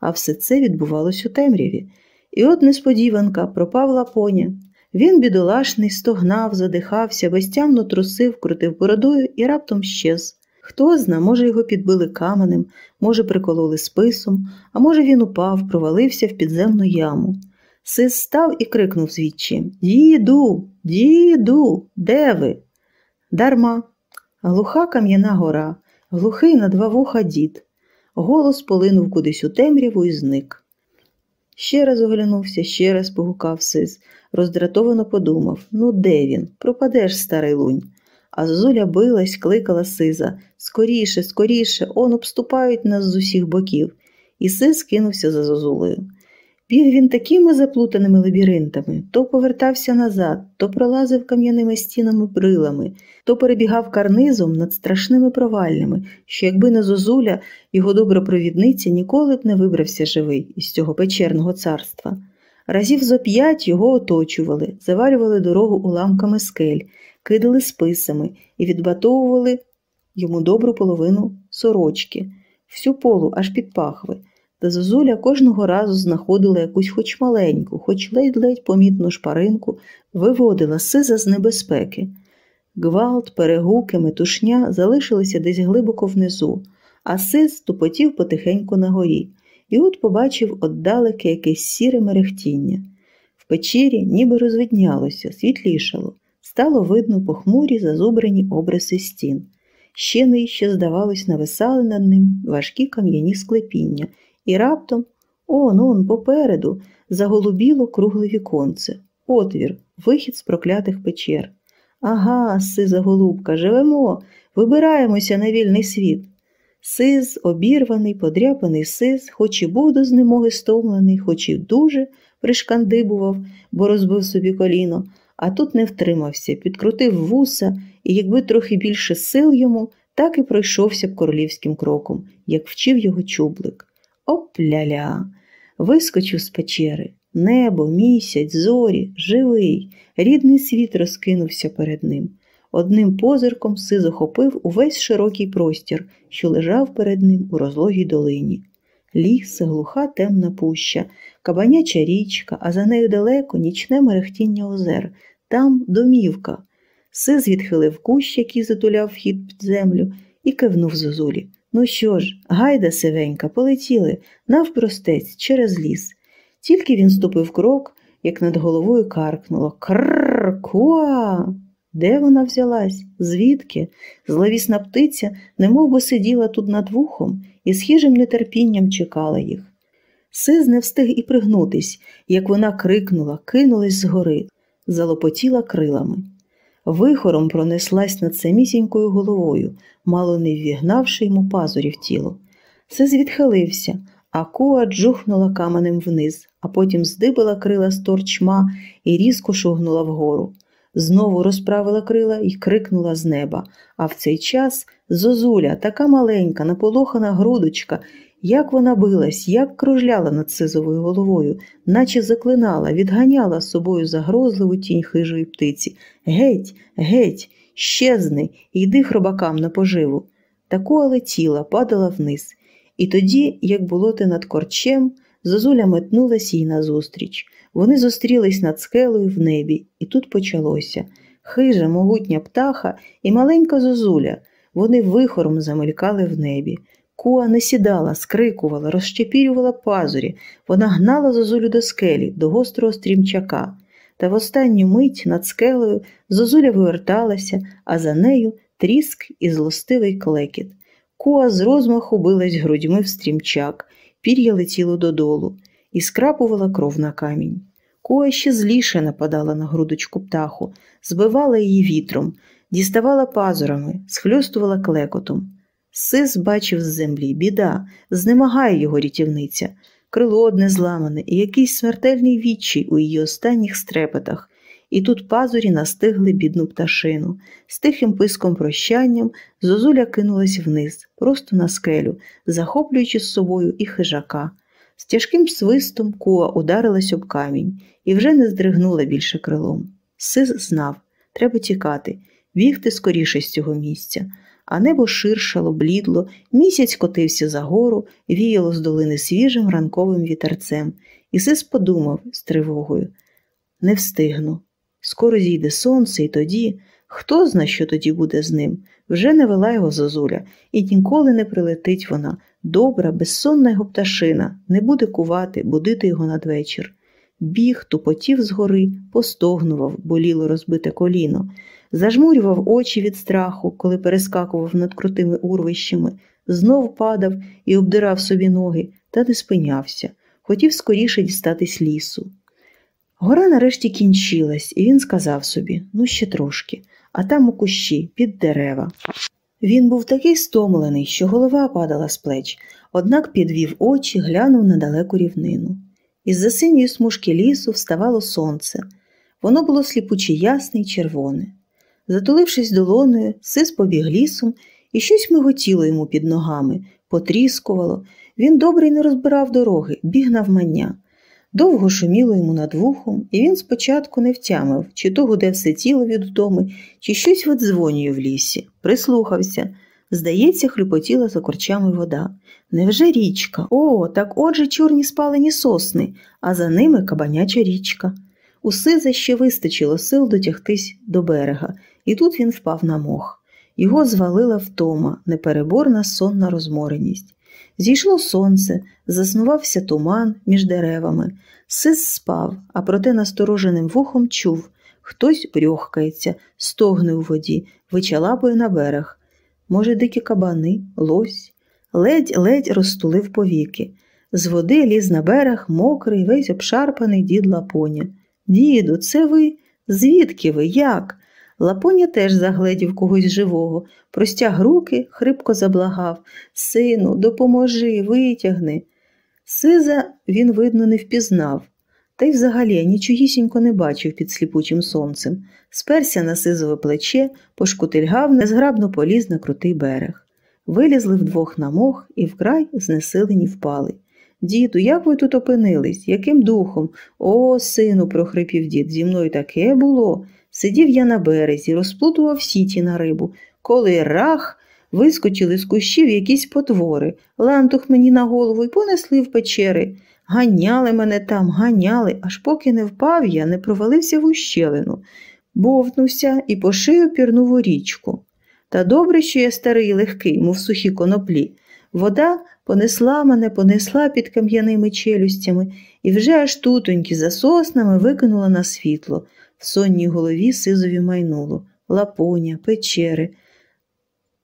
а все це відбувалось у темряві. І от несподіванка пропав лапоня. Він, бідолашний, стогнав, задихався, безтямно трусив, крутив бородою і раптом щез. Хто зна, може, його підбили каменем, може, прикололи списом, а може, він упав, провалився в підземну яму. Сис став і крикнув звідчі Діду, діду, де ви? Дарма. Глуха кам'яна гора, глухий на два вуха дід. Голос полинув кудись у темряву і зник. Ще раз оглянувся, ще раз погукав сис, роздратовано подумав ну, де він? Пропадеш, старий лунь. А Зозуля билась, кликала сиза Скоріше, скоріше, он обступають нас з усіх боків. І сис кинувся за Зозулею. Біг він такими заплутаними лабіринтами, то повертався назад, то пролазив кам'яними стінами брилами, то перебігав карнизом над страшними провальнями, що, якби не зозуля, його добра провідниця ніколи б не вибрався живий із цього печерного царства. Разів зо п'ять його оточували, завалювали дорогу уламками скель, кидали списами і відбатовували йому добру половину сорочки, всю полу аж під пахви. Та Зозуля кожного разу знаходила якусь хоч маленьку, хоч ледь-ледь помітну шпаринку, виводила сиза з небезпеки. Гвалт, перегуки, метушня залишилися десь глибоко внизу, а сиз тупотів потихеньку на горі, і от побачив отдалеке якесь сіре мерехтіння. В печері ніби розвиднялося, світлішало, стало видно похмурі зазубрені обриси стін. Ще нижче, здавалось, нависали над ним важкі кам'яні склепіння. І раптом, он он попереду, заголубіло кругле віконце, отвір, вихід з проклятих печер. Ага, сиза голубка, живемо, вибираємося на вільний світ. Сиз, обірваний, подряпаний сиз, хоч і був до знемоги стомлений, хоч і дуже пришкандибував, бо розбив собі коліно, а тут не втримався, підкрутив вуса, і якби трохи більше сил йому, так і пройшовся б королівським кроком, як вчив його чублик. Оп-ля-ля! Вискочив з печери. Небо, місяць, зорі, живий, рідний світ розкинувся перед ним. Одним позирком си захопив увесь широкий простір, що лежав перед ним у розлогій долині. Ліс, глуха темна пуща, кабаняча річка, а за нею далеко нічне мерехтіння озер, там домівка. Сиз відхилив кущ, який затуляв вхід під землю, і кивнув зозулі. Ну що ж, гайда сивенька, полетіли навпростець через ліс. Тільки він ступив крок, як над головою каркнуло Крррр, куа. Де вона взялась? Звідки? Зловісна птиця немов би сиділа тут над вухом і з хижим нетерпінням чекала їх. Сиз не встиг і пригнутись, як вона крикнула, кинулась згори, залопотіла крилами вихором пронеслась над самісінькою головою, мало не ввігнавши йому пазурі в тіло. Сез відхилився, а куа джухнула каменем вниз, а потім здибила крила з торчма і різко шугнула вгору. Знову розправила крила і крикнула з неба, а в цей час зозуля, така маленька, наполохана грудочка, як вона билась, як кружляла над сизовою головою, наче заклинала, відганяла собою загрозливу тінь хижої птиці. Геть, геть, щезни, йди хробакам на поживу. Таку летіла, падала вниз. І тоді, як було те над корчем, зозуля метнулась їй назустріч. Вони зустрілись над скелею в небі, і тут почалося. Хижа, могутня птаха і маленька зозуля. Вони вихором замелькали в небі. Куа не сідала, скрикувала, розщепірювала пазурі, вона гнала зозулю до скелі, до гострого стрімчака. Та в останню мить над скелею зозуля виверталася, а за нею тріск і злостивий клекіт. Куа з розмаху билась грудьми в стрімчак, пір'я летіло додолу і скрапувала кров на камінь. Куа ще зліше нападала на грудочку птаху, збивала її вітром, діставала пазурами, схльостувала клекотом. Сис бачив з землі біда, знемагає його рятівниця, крило одне зламане і якийсь смертельний відчай у її останніх стрепетах. І тут пазурі настигли бідну пташину. З тихим писком прощанням зозуля кинулась вниз, просто на скелю, захоплюючи з собою і хижака. З тяжким свистом куа ударилась об камінь і вже не здригнула більше крилом. Сис знав треба тікати, бігти скоріше з цього місця а небо ширшало, блідло, місяць котився за гору, віяло з долини свіжим ранковим вітерцем. І Сис подумав з тривогою не встигну. Скоро зійде сонце, і тоді. Хто зна, що тоді буде з ним? Вже не вела його зозуля, і ніколи не прилетить вона. Добра, безсонна його пташина, не буде кувати, будити його надвечір. Біг, тупотів згори, постогнував, боліло розбите коліно, зажмурював очі від страху, коли перескакував над крутими урвищами, знов падав і обдирав собі ноги, та не спинявся, хотів скоріше дістатись лісу. Гора нарешті кінчилась, і він сказав собі ну ще трошки, а там у кущі, під дерева. Він був такий стомлений, що голова падала з плеч, однак підвів очі, глянув на далеку рівнину. Із за синьої смужки лісу вставало сонце. Воно було сліпуче ясне й червоне. Затулившись долоною, сис побіг лісом, і щось миготіло йому під ногами, потріскувало. Він добре й не розбирав дороги, біг навмання. Довго шуміло йому над вухом, і він спочатку не втямив, чи то гуде все тіло від втоми, чи щось видзвонює в лісі. Прислухався. Здається, хлюпотіла за корчами вода. Невже річка? О, так отже чорні спалені сосни, а за ними кабаняча річка. У Сиза ще вистачило сил дотягтись до берега, і тут він впав на мох. Його звалила втома, непереборна сонна розмореність. Зійшло сонце, заснувався туман між деревами. Сис спав, а проте настороженим вухом чув хтось брьохкається, стогне у воді, вичалапує на берег. Може, дикі кабани, лось, ледь-ледь розтулив повіки. З води ліз на берег мокрий, весь обшарпаний дід Лапоня. Діду, це ви? Звідки ви? Як? Лапоня теж загледів когось живого, простяг руки, хрипко заблагав Сину, допоможи, витягни. Сиза він, видно, не впізнав, та й взагалі нічогісінько не бачив під сліпучим сонцем. Сперся на сизове плече, пошкутильгав, незграбно поліз на крутий берег. Вилізли вдвох на мох і вкрай знесилені впали. Діду, як ви тут опинились? Яким духом? О, сину, прохрипів дід, зі мною таке було. Сидів я на березі, розплутував сіті на рибу. Коли рах, вискочили з кущів якісь потвори, лантух мені на голову і понесли в печери. Ганяли мене там, ганяли, аж поки не впав я, не провалився в ущелину, бовтнувся і по шию пірнув у річку. Та добре, що я старий і легкий, мов сухі коноплі. Вода понесла мене, понесла під кам'яними челюстями і вже аж тутоньки за соснами викинула на світло. В сонній голові сизові майнуло лапоня, печери.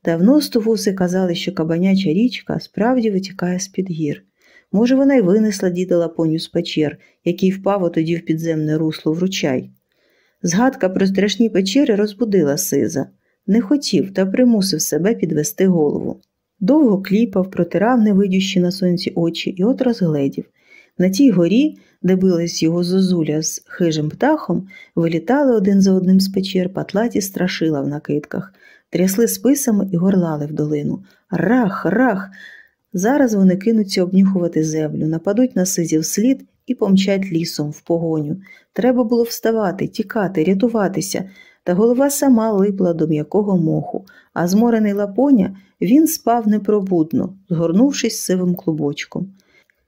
Давно стовуси казали, що кабаняча річка справді витікає з-під гір. Може, вона й винесла діда лапоню з печер, який впав отоді в підземне русло в ручай. Згадка про страшні печери розбудила сиза. Не хотів та примусив себе підвести голову. Довго кліпав, протирав невидющі на сонці очі і от розгледів. На тій горі, де билась його зозуля з хижим птахом, вилітали один за одним з печер патлаті страшила в накидках, трясли списами і горлали в долину. Рах, рах. Зараз вони кинуться обнюхувати землю, нападуть на сизів слід і помчать лісом в погоню. Треба було вставати, тікати, рятуватися, та голова сама липла до м'якого моху, а зморений лапоня він спав непробудно, згорнувшись сивим клубочком.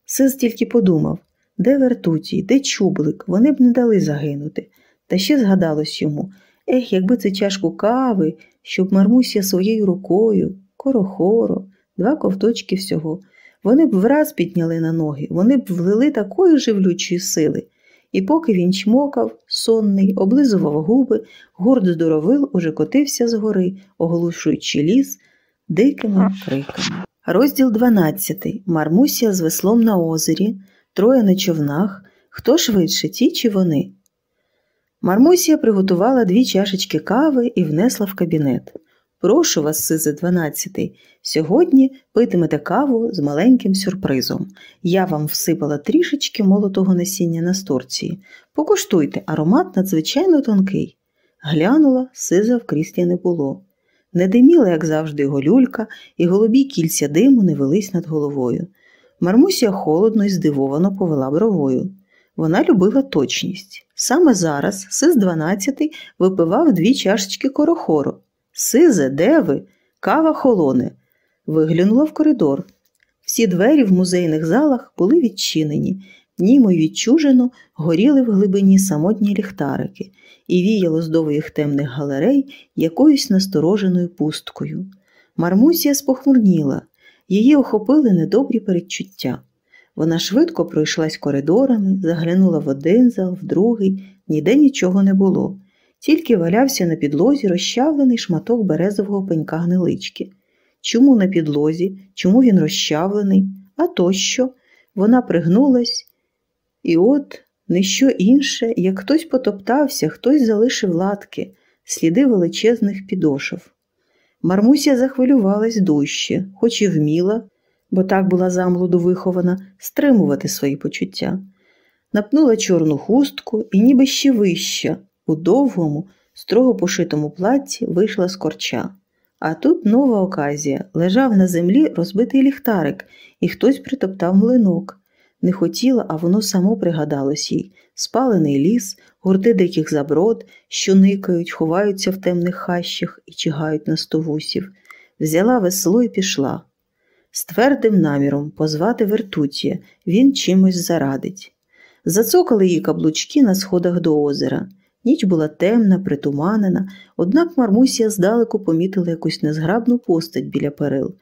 Сис тільки подумав, де вертуті, де чублик, вони б не дали загинути. Та ще згадалось йому ех, якби це чашку кави, щоб мармуся своєю рукою, корохоро, два ковточки всього. Вони б враз підняли на ноги, вони б влили такої живлючої сили. І поки він чмокав, сонний, облизував губи, гурт здоровил уже котився з гори, оголошуючи ліс дикими криками. Розділ 12. Мармусія з веслом на озері, троє на човнах. Хто швидше, ті чи вони? Мармусія приготувала дві чашечки кави і внесла в кабінет. Прошу вас, Сизе 12, сьогодні питимете каву з маленьким сюрпризом. Я вам всипала трішечки молотого насіння на сторції. Покуштуйте, аромат надзвичайно тонкий. Глянула, сиза в кріслі не було. Не диміла, як завжди, голюлька, і голубі кільця диму не велись над головою. Мармусія холодно і здивовано повела бровою. Вона любила точність. Саме зараз Сиз 12 випивав дві чашечки корохору. Сизе, де ви? Кава холоне. Виглянула в коридор. Всі двері в музейних залах були відчинені, німо відчужено горіли в глибині самотні ліхтарики, і віяло з довгих темних галерей якоюсь настороженою пусткою. Мармусія спохмурніла, її охопили недобрі передчуття. Вона швидко пройшлась коридорами, заглянула в один зал, в другий, ніде нічого не було, тільки валявся на підлозі розчавлений шматок березового пенька гнилички. Чому на підлозі, чому він розчавлений, а тощо вона пригнулась, і от не що інше, як хтось потоптався, хтось залишив латки, сліди величезних підошов. Мармуся захвилювалась дужче, хоч і вміла, бо так була замлуду вихована, стримувати свої почуття. Напнула чорну хустку і, ніби ще вища, у довгому, строго пошитому платці вийшла з корча. А тут нова оказія лежав на землі розбитий ліхтарик, і хтось притоптав млинок. Не хотіла, а воно само пригадалось їй спалений ліс, гурти диких заброд, що никають, ховаються в темних хащах і чигають на стовусів. Взяла весло і пішла. З твердим наміром позвати вертуття, він чимось зарадить. Зацокали її каблучки на сходах до озера. Ніч була темна, притуманена, однак Мармусія здалеку помітила якусь незграбну постать біля перил.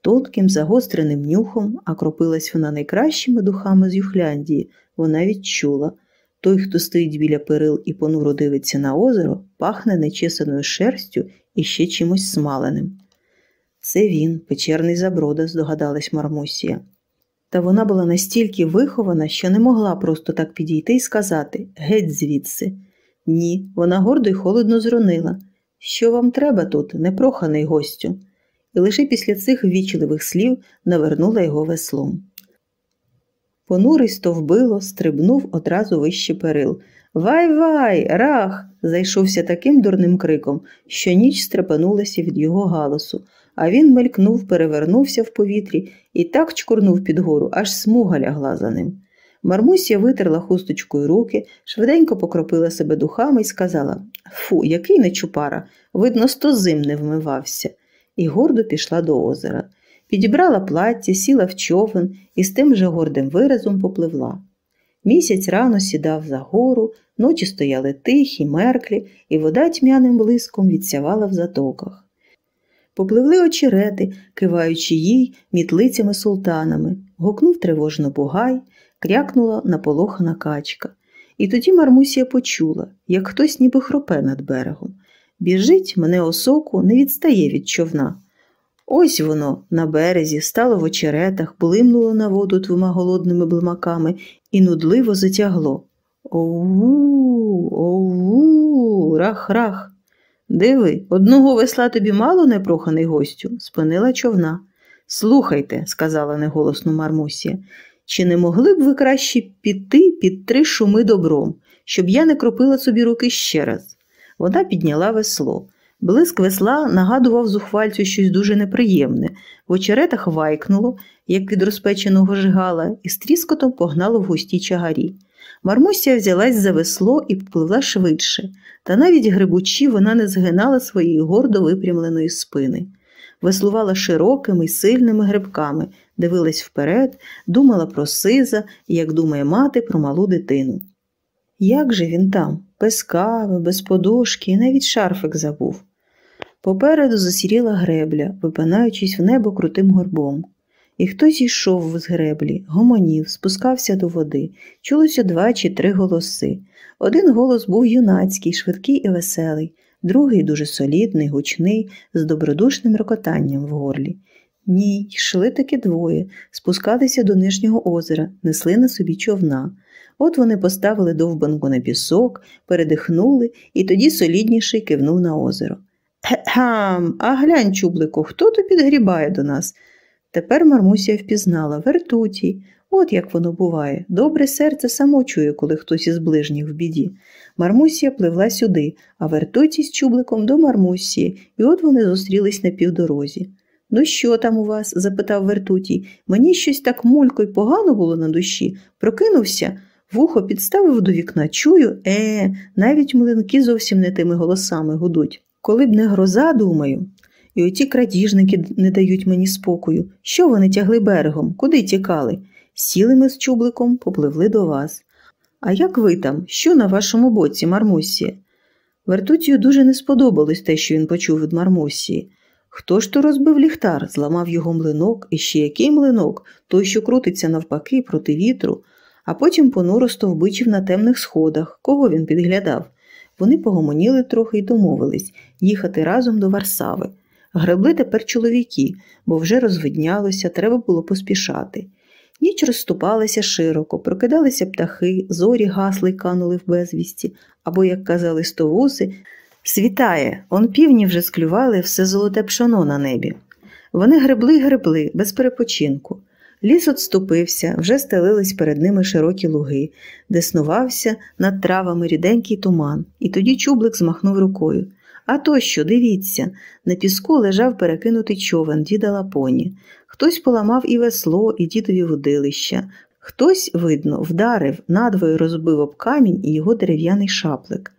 Тонким загостреним нюхом окропилась вона найкращими духами з Юхляндії. Вона відчула той, хто стоїть біля перил і понуро дивиться на озеро, пахне нечесаною шерстю і ще чимось смаленим. Це він, печерний заброда, здогадалась Мармусія. Та вона була настільки вихована, що не могла просто так підійти і сказати геть звідси. Ні, вона гордо й холодно зронила. Що вам треба тут, непроханий гостю? І лише після цих ввічливих слів навернула його веслом. Понурий стовбило, стрибнув одразу вище перил. Вай вай, рах! зайшовся таким дурним криком, що ніч стрепенулася від його галасу, а він мелькнув, перевернувся в повітрі і так чкурнув під гору, аж смуга лягла за ним. Мармусія витерла хусточкою руки, швиденько покропила себе духами і сказала Фу, який нечупара, видно, сто зим не вмивався, і гордо пішла до озера. Підібрала плаття, сіла в човен і з тим же гордим виразом попливла. Місяць рано сідав за гору, ночі стояли тихі, мерклі, і вода тьмяним блиском відсявала в затоках. Попливли очерети, киваючи їй мітлицями султанами, гукнув тривожно бугай, крякнула наполохана качка. І тоді Мармусія почула, як хтось ніби хропе над берегом. Біжить мене осоку, не відстає від човна. Ось воно на березі стало в очеретах, блимнуло на воду двома голодними блимаками і нудливо затягло. Оу, оу, рах-рах. Диви, одного весла тобі мало непроханий гостю, спинила човна. Слухайте, сказала неголосно Мармусія, чи не могли б ви краще піти під три шуми добром, щоб я не кропила собі руки ще раз? Вона підняла весло. Блиск весла нагадував зухвальцю щось дуже неприємне. В очеретах вайкнуло, як від розпеченого жигала, і з тріскотом погнало в густій чагарі. Мармуся взялась за весло і попливла швидше, та навіть грибучі вона не згинала своєї гордо випрямленої спини. Веслувала широкими й сильними грибками, дивилась вперед, думала про сиза, як думає мати про малу дитину. Як же він там, без кави, без подушки навіть шарфик забув. Попереду засіріла гребля, випинаючись в небо крутим горбом. І хтось йшов з греблі, гомонів, спускався до води. Чулося два чи три голоси. Один голос був юнацький, швидкий і веселий, другий дуже солідний, гучний, з добродушним рокотанням в горлі. Ні, йшли таки двоє, спускалися до нижнього озера, несли на собі човна. От вони поставили довбанку на пісок, передихнули, і тоді солідніший кивнув на озеро. Гам, а глянь, чублику, хто то підгрібає до нас? Тепер Мармуся впізнала вертуті. От як воно буває. Добре серце само чує, коли хтось із ближніх в біді. Мармусія пливла сюди, а вертуті з чубликом до Мармусії, і от вони зустрілись на півдорозі. Ну, що там у вас? запитав Вертутій. Мені щось так мулько й погано було на душі. Прокинувся, вухо підставив до вікна. Чую, е, навіть млинки зовсім не тими голосами гудуть. Коли б не гроза, думаю. І оті крадіжники не дають мені спокою. Що вони тягли берегом? Куди тікали? Сіли ми з чубликом, попливли до вас. А як ви там? Що на вашому боці, Мармусія? Вертутію дуже не сподобалось те, що він почув від Мармусії. Хто ж то розбив ліхтар, зламав його млинок, і ще який млинок, той, що крутиться навпаки проти вітру, а потім понуро стовбичив на темних сходах, кого він підглядав. Вони погомоніли трохи й домовились їхати разом до Варсави. Гребли тепер чоловіки, бо вже розвиднялося, треба було поспішати. Ніч розступалася широко, прокидалися птахи, зорі гасли канули в безвісті, або, як казали стовуси, світає, он півні вже склювали все золоте пшоно на небі. Вони гребли гребли, без перепочинку. Ліс отступився, вже стелились перед ними широкі луги, де снувався над травами ріденький туман, і тоді чублик змахнув рукою. А то що, дивіться, на піску лежав перекинутий човен діда Лапоні. Хтось поламав і весло, і дідові водилища. Хтось, видно, вдарив, надвою розбив об камінь і його дерев'яний шаплик.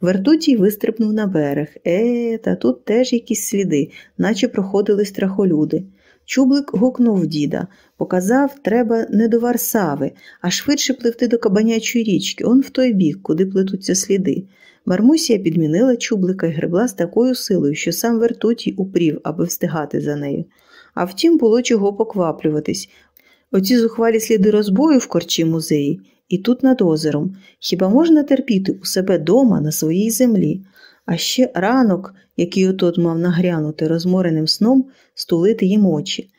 Вертутій вистрибнув на берег. Е, та тут теж якісь сліди, наче проходили страхолюди. Чублик гукнув діда, показав, треба не до Варсави, а швидше пливти до Кабанячої річки, он в той бік, куди плетуться сліди. Мармусія підмінила чублика і гребла з такою силою, що сам вертутій упрів, аби встигати за нею. А втім, було чого покваплюватись. Оці зухвалі сліди розбою в корчі музеї, і тут над озером. Хіба можна терпіти у себе дома на своїй землі? А ще ранок, який отот мав нагрянути розмореним сном, стулити їм очі.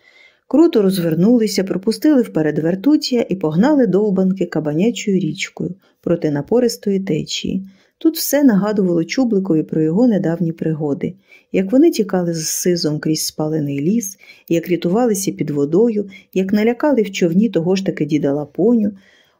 Круто розвернулися, пропустили вперед вертуття і погнали довбанки кабанячою річкою проти напористої течії. Тут все нагадувало Чубликові про його недавні пригоди, як вони тікали з сизом крізь спалений ліс, як рятувалися під водою, як налякали в човні того ж таки діда Лапоню,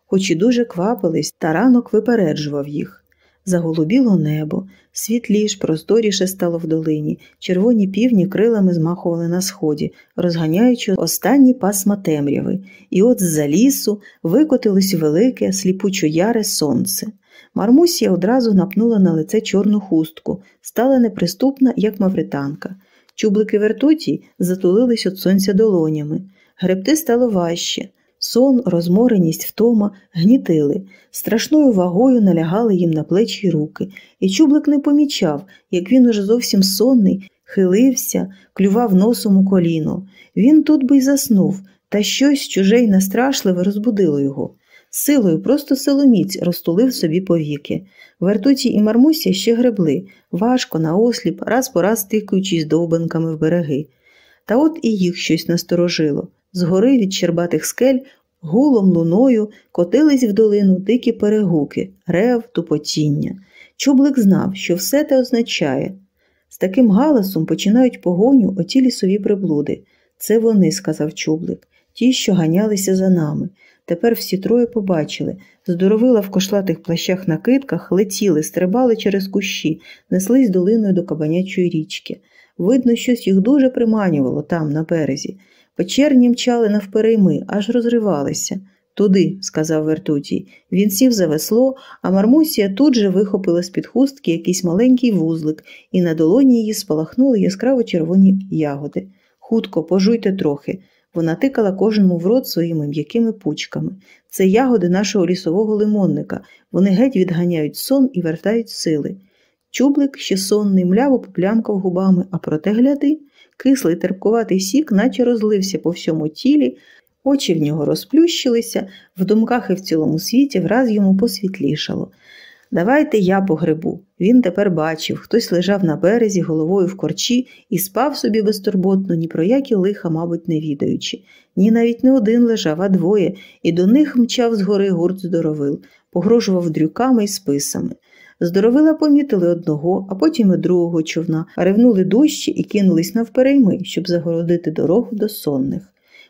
хоч і дуже квапились, та ранок випереджував їх. Заголубіло небо, світліш, просторіше стало в долині, червоні півні крилами змахували на сході, розганяючи останні пасма темряви, і от з-за лісу викотилось велике, сліпучо яре сонце. Мармусія одразу напнула на лице чорну хустку, стала неприступна, як мавританка. Чублики вертуті затулились від сонця долонями. Гребти стало важче. Сон, розмореність, втома гнітили, страшною вагою налягали їм на плечі й руки, і чублик не помічав, як він уже зовсім сонний, хилився, клював носом у коліно. Він тут би й заснув, та щось чуже й настрашливе розбудило його. Силою, просто силоміць розтулив собі повіки. Вертуті і мармуся ще гребли, важко, наосліп, раз по раз тикаючись довбанками в береги. Та от і їх щось насторожило. Згори від щербатих скель гулом луною котились в долину дикі перегуки, рев, тупотіння. Чублик знав, що все те означає. З таким галасом починають погоню оті лісові приблуди. Це вони, сказав Чублик, ті, що ганялися за нами. Тепер всі троє побачили здоровила в кошлатих плащах накидках, летіли, стрибали через кущі, неслись долиною до кабанячої річки. Видно, щось їх дуже приманювало там, на березі. Печерні мчали навперейми, аж розривалися. Туди, сказав Вертутій. Він сів за весло, а Мармусія тут же вихопила з під хустки якийсь маленький вузлик, і на долоні її спалахнули яскраво червоні ягоди. Хутко, пожуйте трохи. Вона тикала кожному в рот своїми м'якими пучками. Це ягоди нашого лісового лимонника. Вони геть відганяють сон і вертають сили. Чублик ще сонний, мляво поплямкав губами, а проте гляди. Кислий терпкуватий сік, наче розлився по всьому тілі, очі в нього розплющилися, в думках і в цілому світі враз йому посвітлішало. Давайте я погребу. Він тепер бачив, хтось лежав на березі головою в корчі і спав собі безтурботно, ні про які лиха, мабуть, не відаючи. Ні навіть не один лежав, а двоє, і до них мчав згори гурт здоровил, погрожував дрюками і списами. Здоровила помітили одного, а потім і другого човна, ревнули дужче і кинулись навперейми, щоб загородити дорогу до сонних.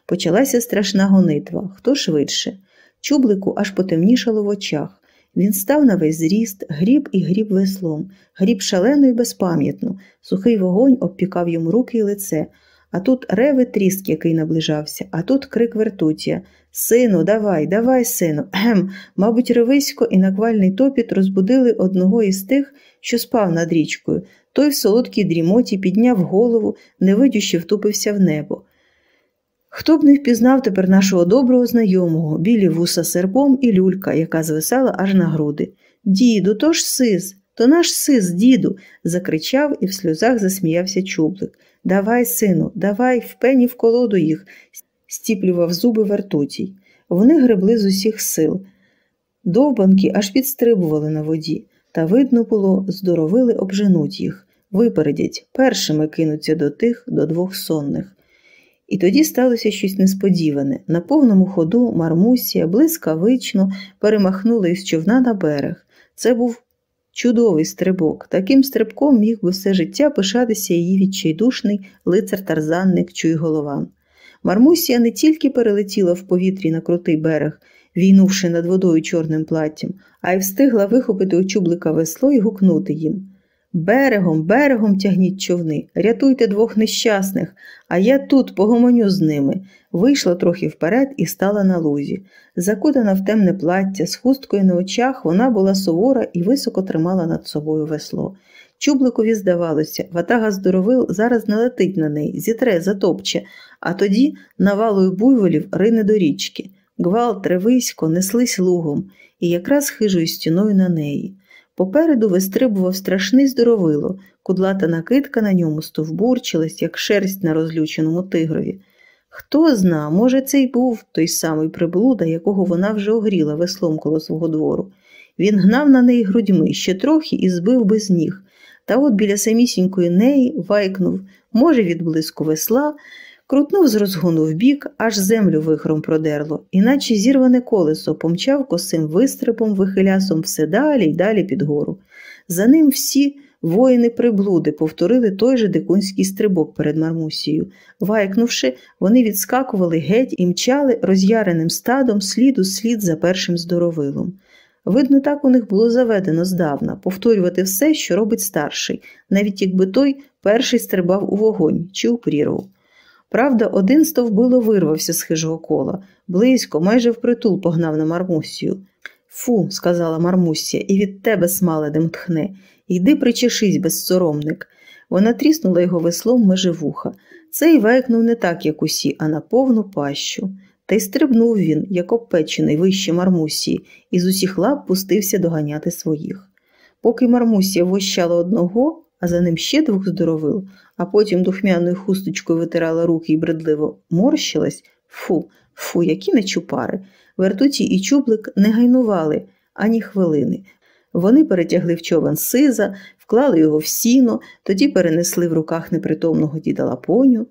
Почалася страшна гонитва хто швидше. Чублику аж потемнішало в очах. Він став на весь зріст, гріб і гріб веслом, гріб шалено і безпам'ятно, сухий вогонь обпікав йому руки і лице. А тут реви тріск, який наближався, а тут крик вертутія. Сину, давай, давай, сину. Ем, мабуть, ревисько і наквальний топіт розбудили одного із тих, що спав над річкою. Той в солодкій дрімоті підняв голову, невидюще втупився в небо. Хто б не впізнав тепер нашого доброго знайомого, білі вуса серпом і люлька, яка звисала аж на груди. Діду, то ж сис, то наш сис, діду, закричав і в сльозах засміявся чублик. Давай, сину, давай, в пені в колоду їх, стіплював зуби вертутій. Вони гребли з усіх сил. Довбанки аж підстрибували на воді, та видно було, здоровили обженуть їх, випередять, першими кинуться до тих, до двох сонних. І тоді сталося щось несподіване. На повному ходу Мармусія блискавично перемахнула із човна на берег. Це був чудовий стрибок. Таким стрибком міг би все життя пишатися її відчайдушний лицар-тарзанник Чуйголован. Мармусія не тільки перелетіла в повітрі на крутий берег, війнувши над водою чорним платтям, а й встигла вихопити у чублика весло і гукнути їм. Берегом, берегом тягніть човни, рятуйте двох нещасних, а я тут погомоню з ними. Вийшла трохи вперед і стала на лузі. Закутана в темне плаття, з хусткою на очах, вона була сувора і високо тримала над собою весло. Чубликові здавалося, ватага здоровил зараз налетить на неї, зітре, затопче, а тоді навалою буйволів рине до річки. Гвалт, ревисько неслись лугом і якраз хижою стіною на неї. Попереду вистрибував страшний здоровило, кудлата накидка на ньому стовбурчилась, як шерсть на розлюченому тигрові. Хто зна, може, це й був той самий приблуда, якого вона вже огріла веслом коло свого двору. Він гнав на неї грудьми ще трохи і збив без ніг. Та от біля самісінької неї вайкнув, може, від блиску весла, крутнув з розгону вбік, аж землю вихром продерло, іначе зірване колесо помчав косим вистрибом, вихилясом все далі й далі під гору. За ним всі воїни приблуди повторили той же дикунський стрибок перед Мармусією. Вайкнувши, вони відскакували геть і мчали роз'яреним стадом слід у слід за першим здоровилом. Видно, так у них було заведено здавна повторювати все, що робить старший, навіть якби той перший стрибав у вогонь чи у прірву. Правда, один стовбило вирвався з хижого кола, близько, майже впритул погнав на Мармусію. Фу, сказала Мармусія, і від тебе смаледем тхне. Йди причешись, безсоромник. Вона тріснула його веслом межи вуха. Цей вайкнув не так, як усі, а на повну пащу. Та й стрибнув він, як обпечений вище Мармусії, і з усіх лап пустився доганяти своїх. Поки Мармусія вощала одного, а за ним ще двох здоровил, а потім духмяною хусточкою витирала руки і бредливо морщилась. Фу, фу, які нечупари. Вертуті і чублик не гайнували ані хвилини. Вони перетягли в човен сиза, вклали його в сіно, тоді перенесли в руках непритомного діда лапоню,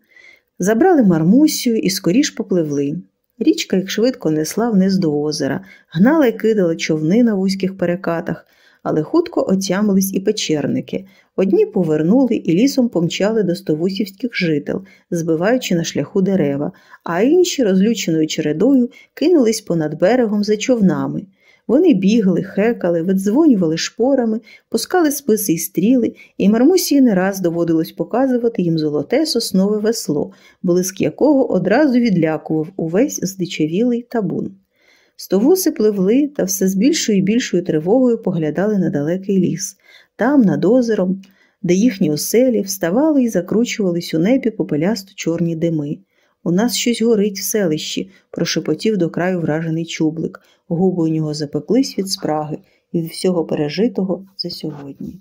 забрали мармусію і скоріш попливли. Річка їх швидко несла вниз до озера, гнала й кидала човни на вузьких перекатах, але хутко отямились і печерники. Одні повернули і лісом помчали до стовусівських жител, збиваючи на шляху дерева, а інші, розлюченою чередою, кинулись понад берегом за човнами. Вони бігли, хекали, видзвонювали шпорами, пускали списи й стріли, і Мармусії не раз доводилось показувати їм золоте соснове весло, блиск якого одразу відлякував увесь здичавілий табун. Стовуси пливли та все з більшою і більшою тривогою поглядали на далекий ліс. Там, над озером, де їхні оселі, вставали і закручувались у небі попелясто чорні дими. У нас щось горить в селищі, прошепотів до краю вражений чублик. Губи у нього запеклись від спраги і від всього пережитого за сьогодні.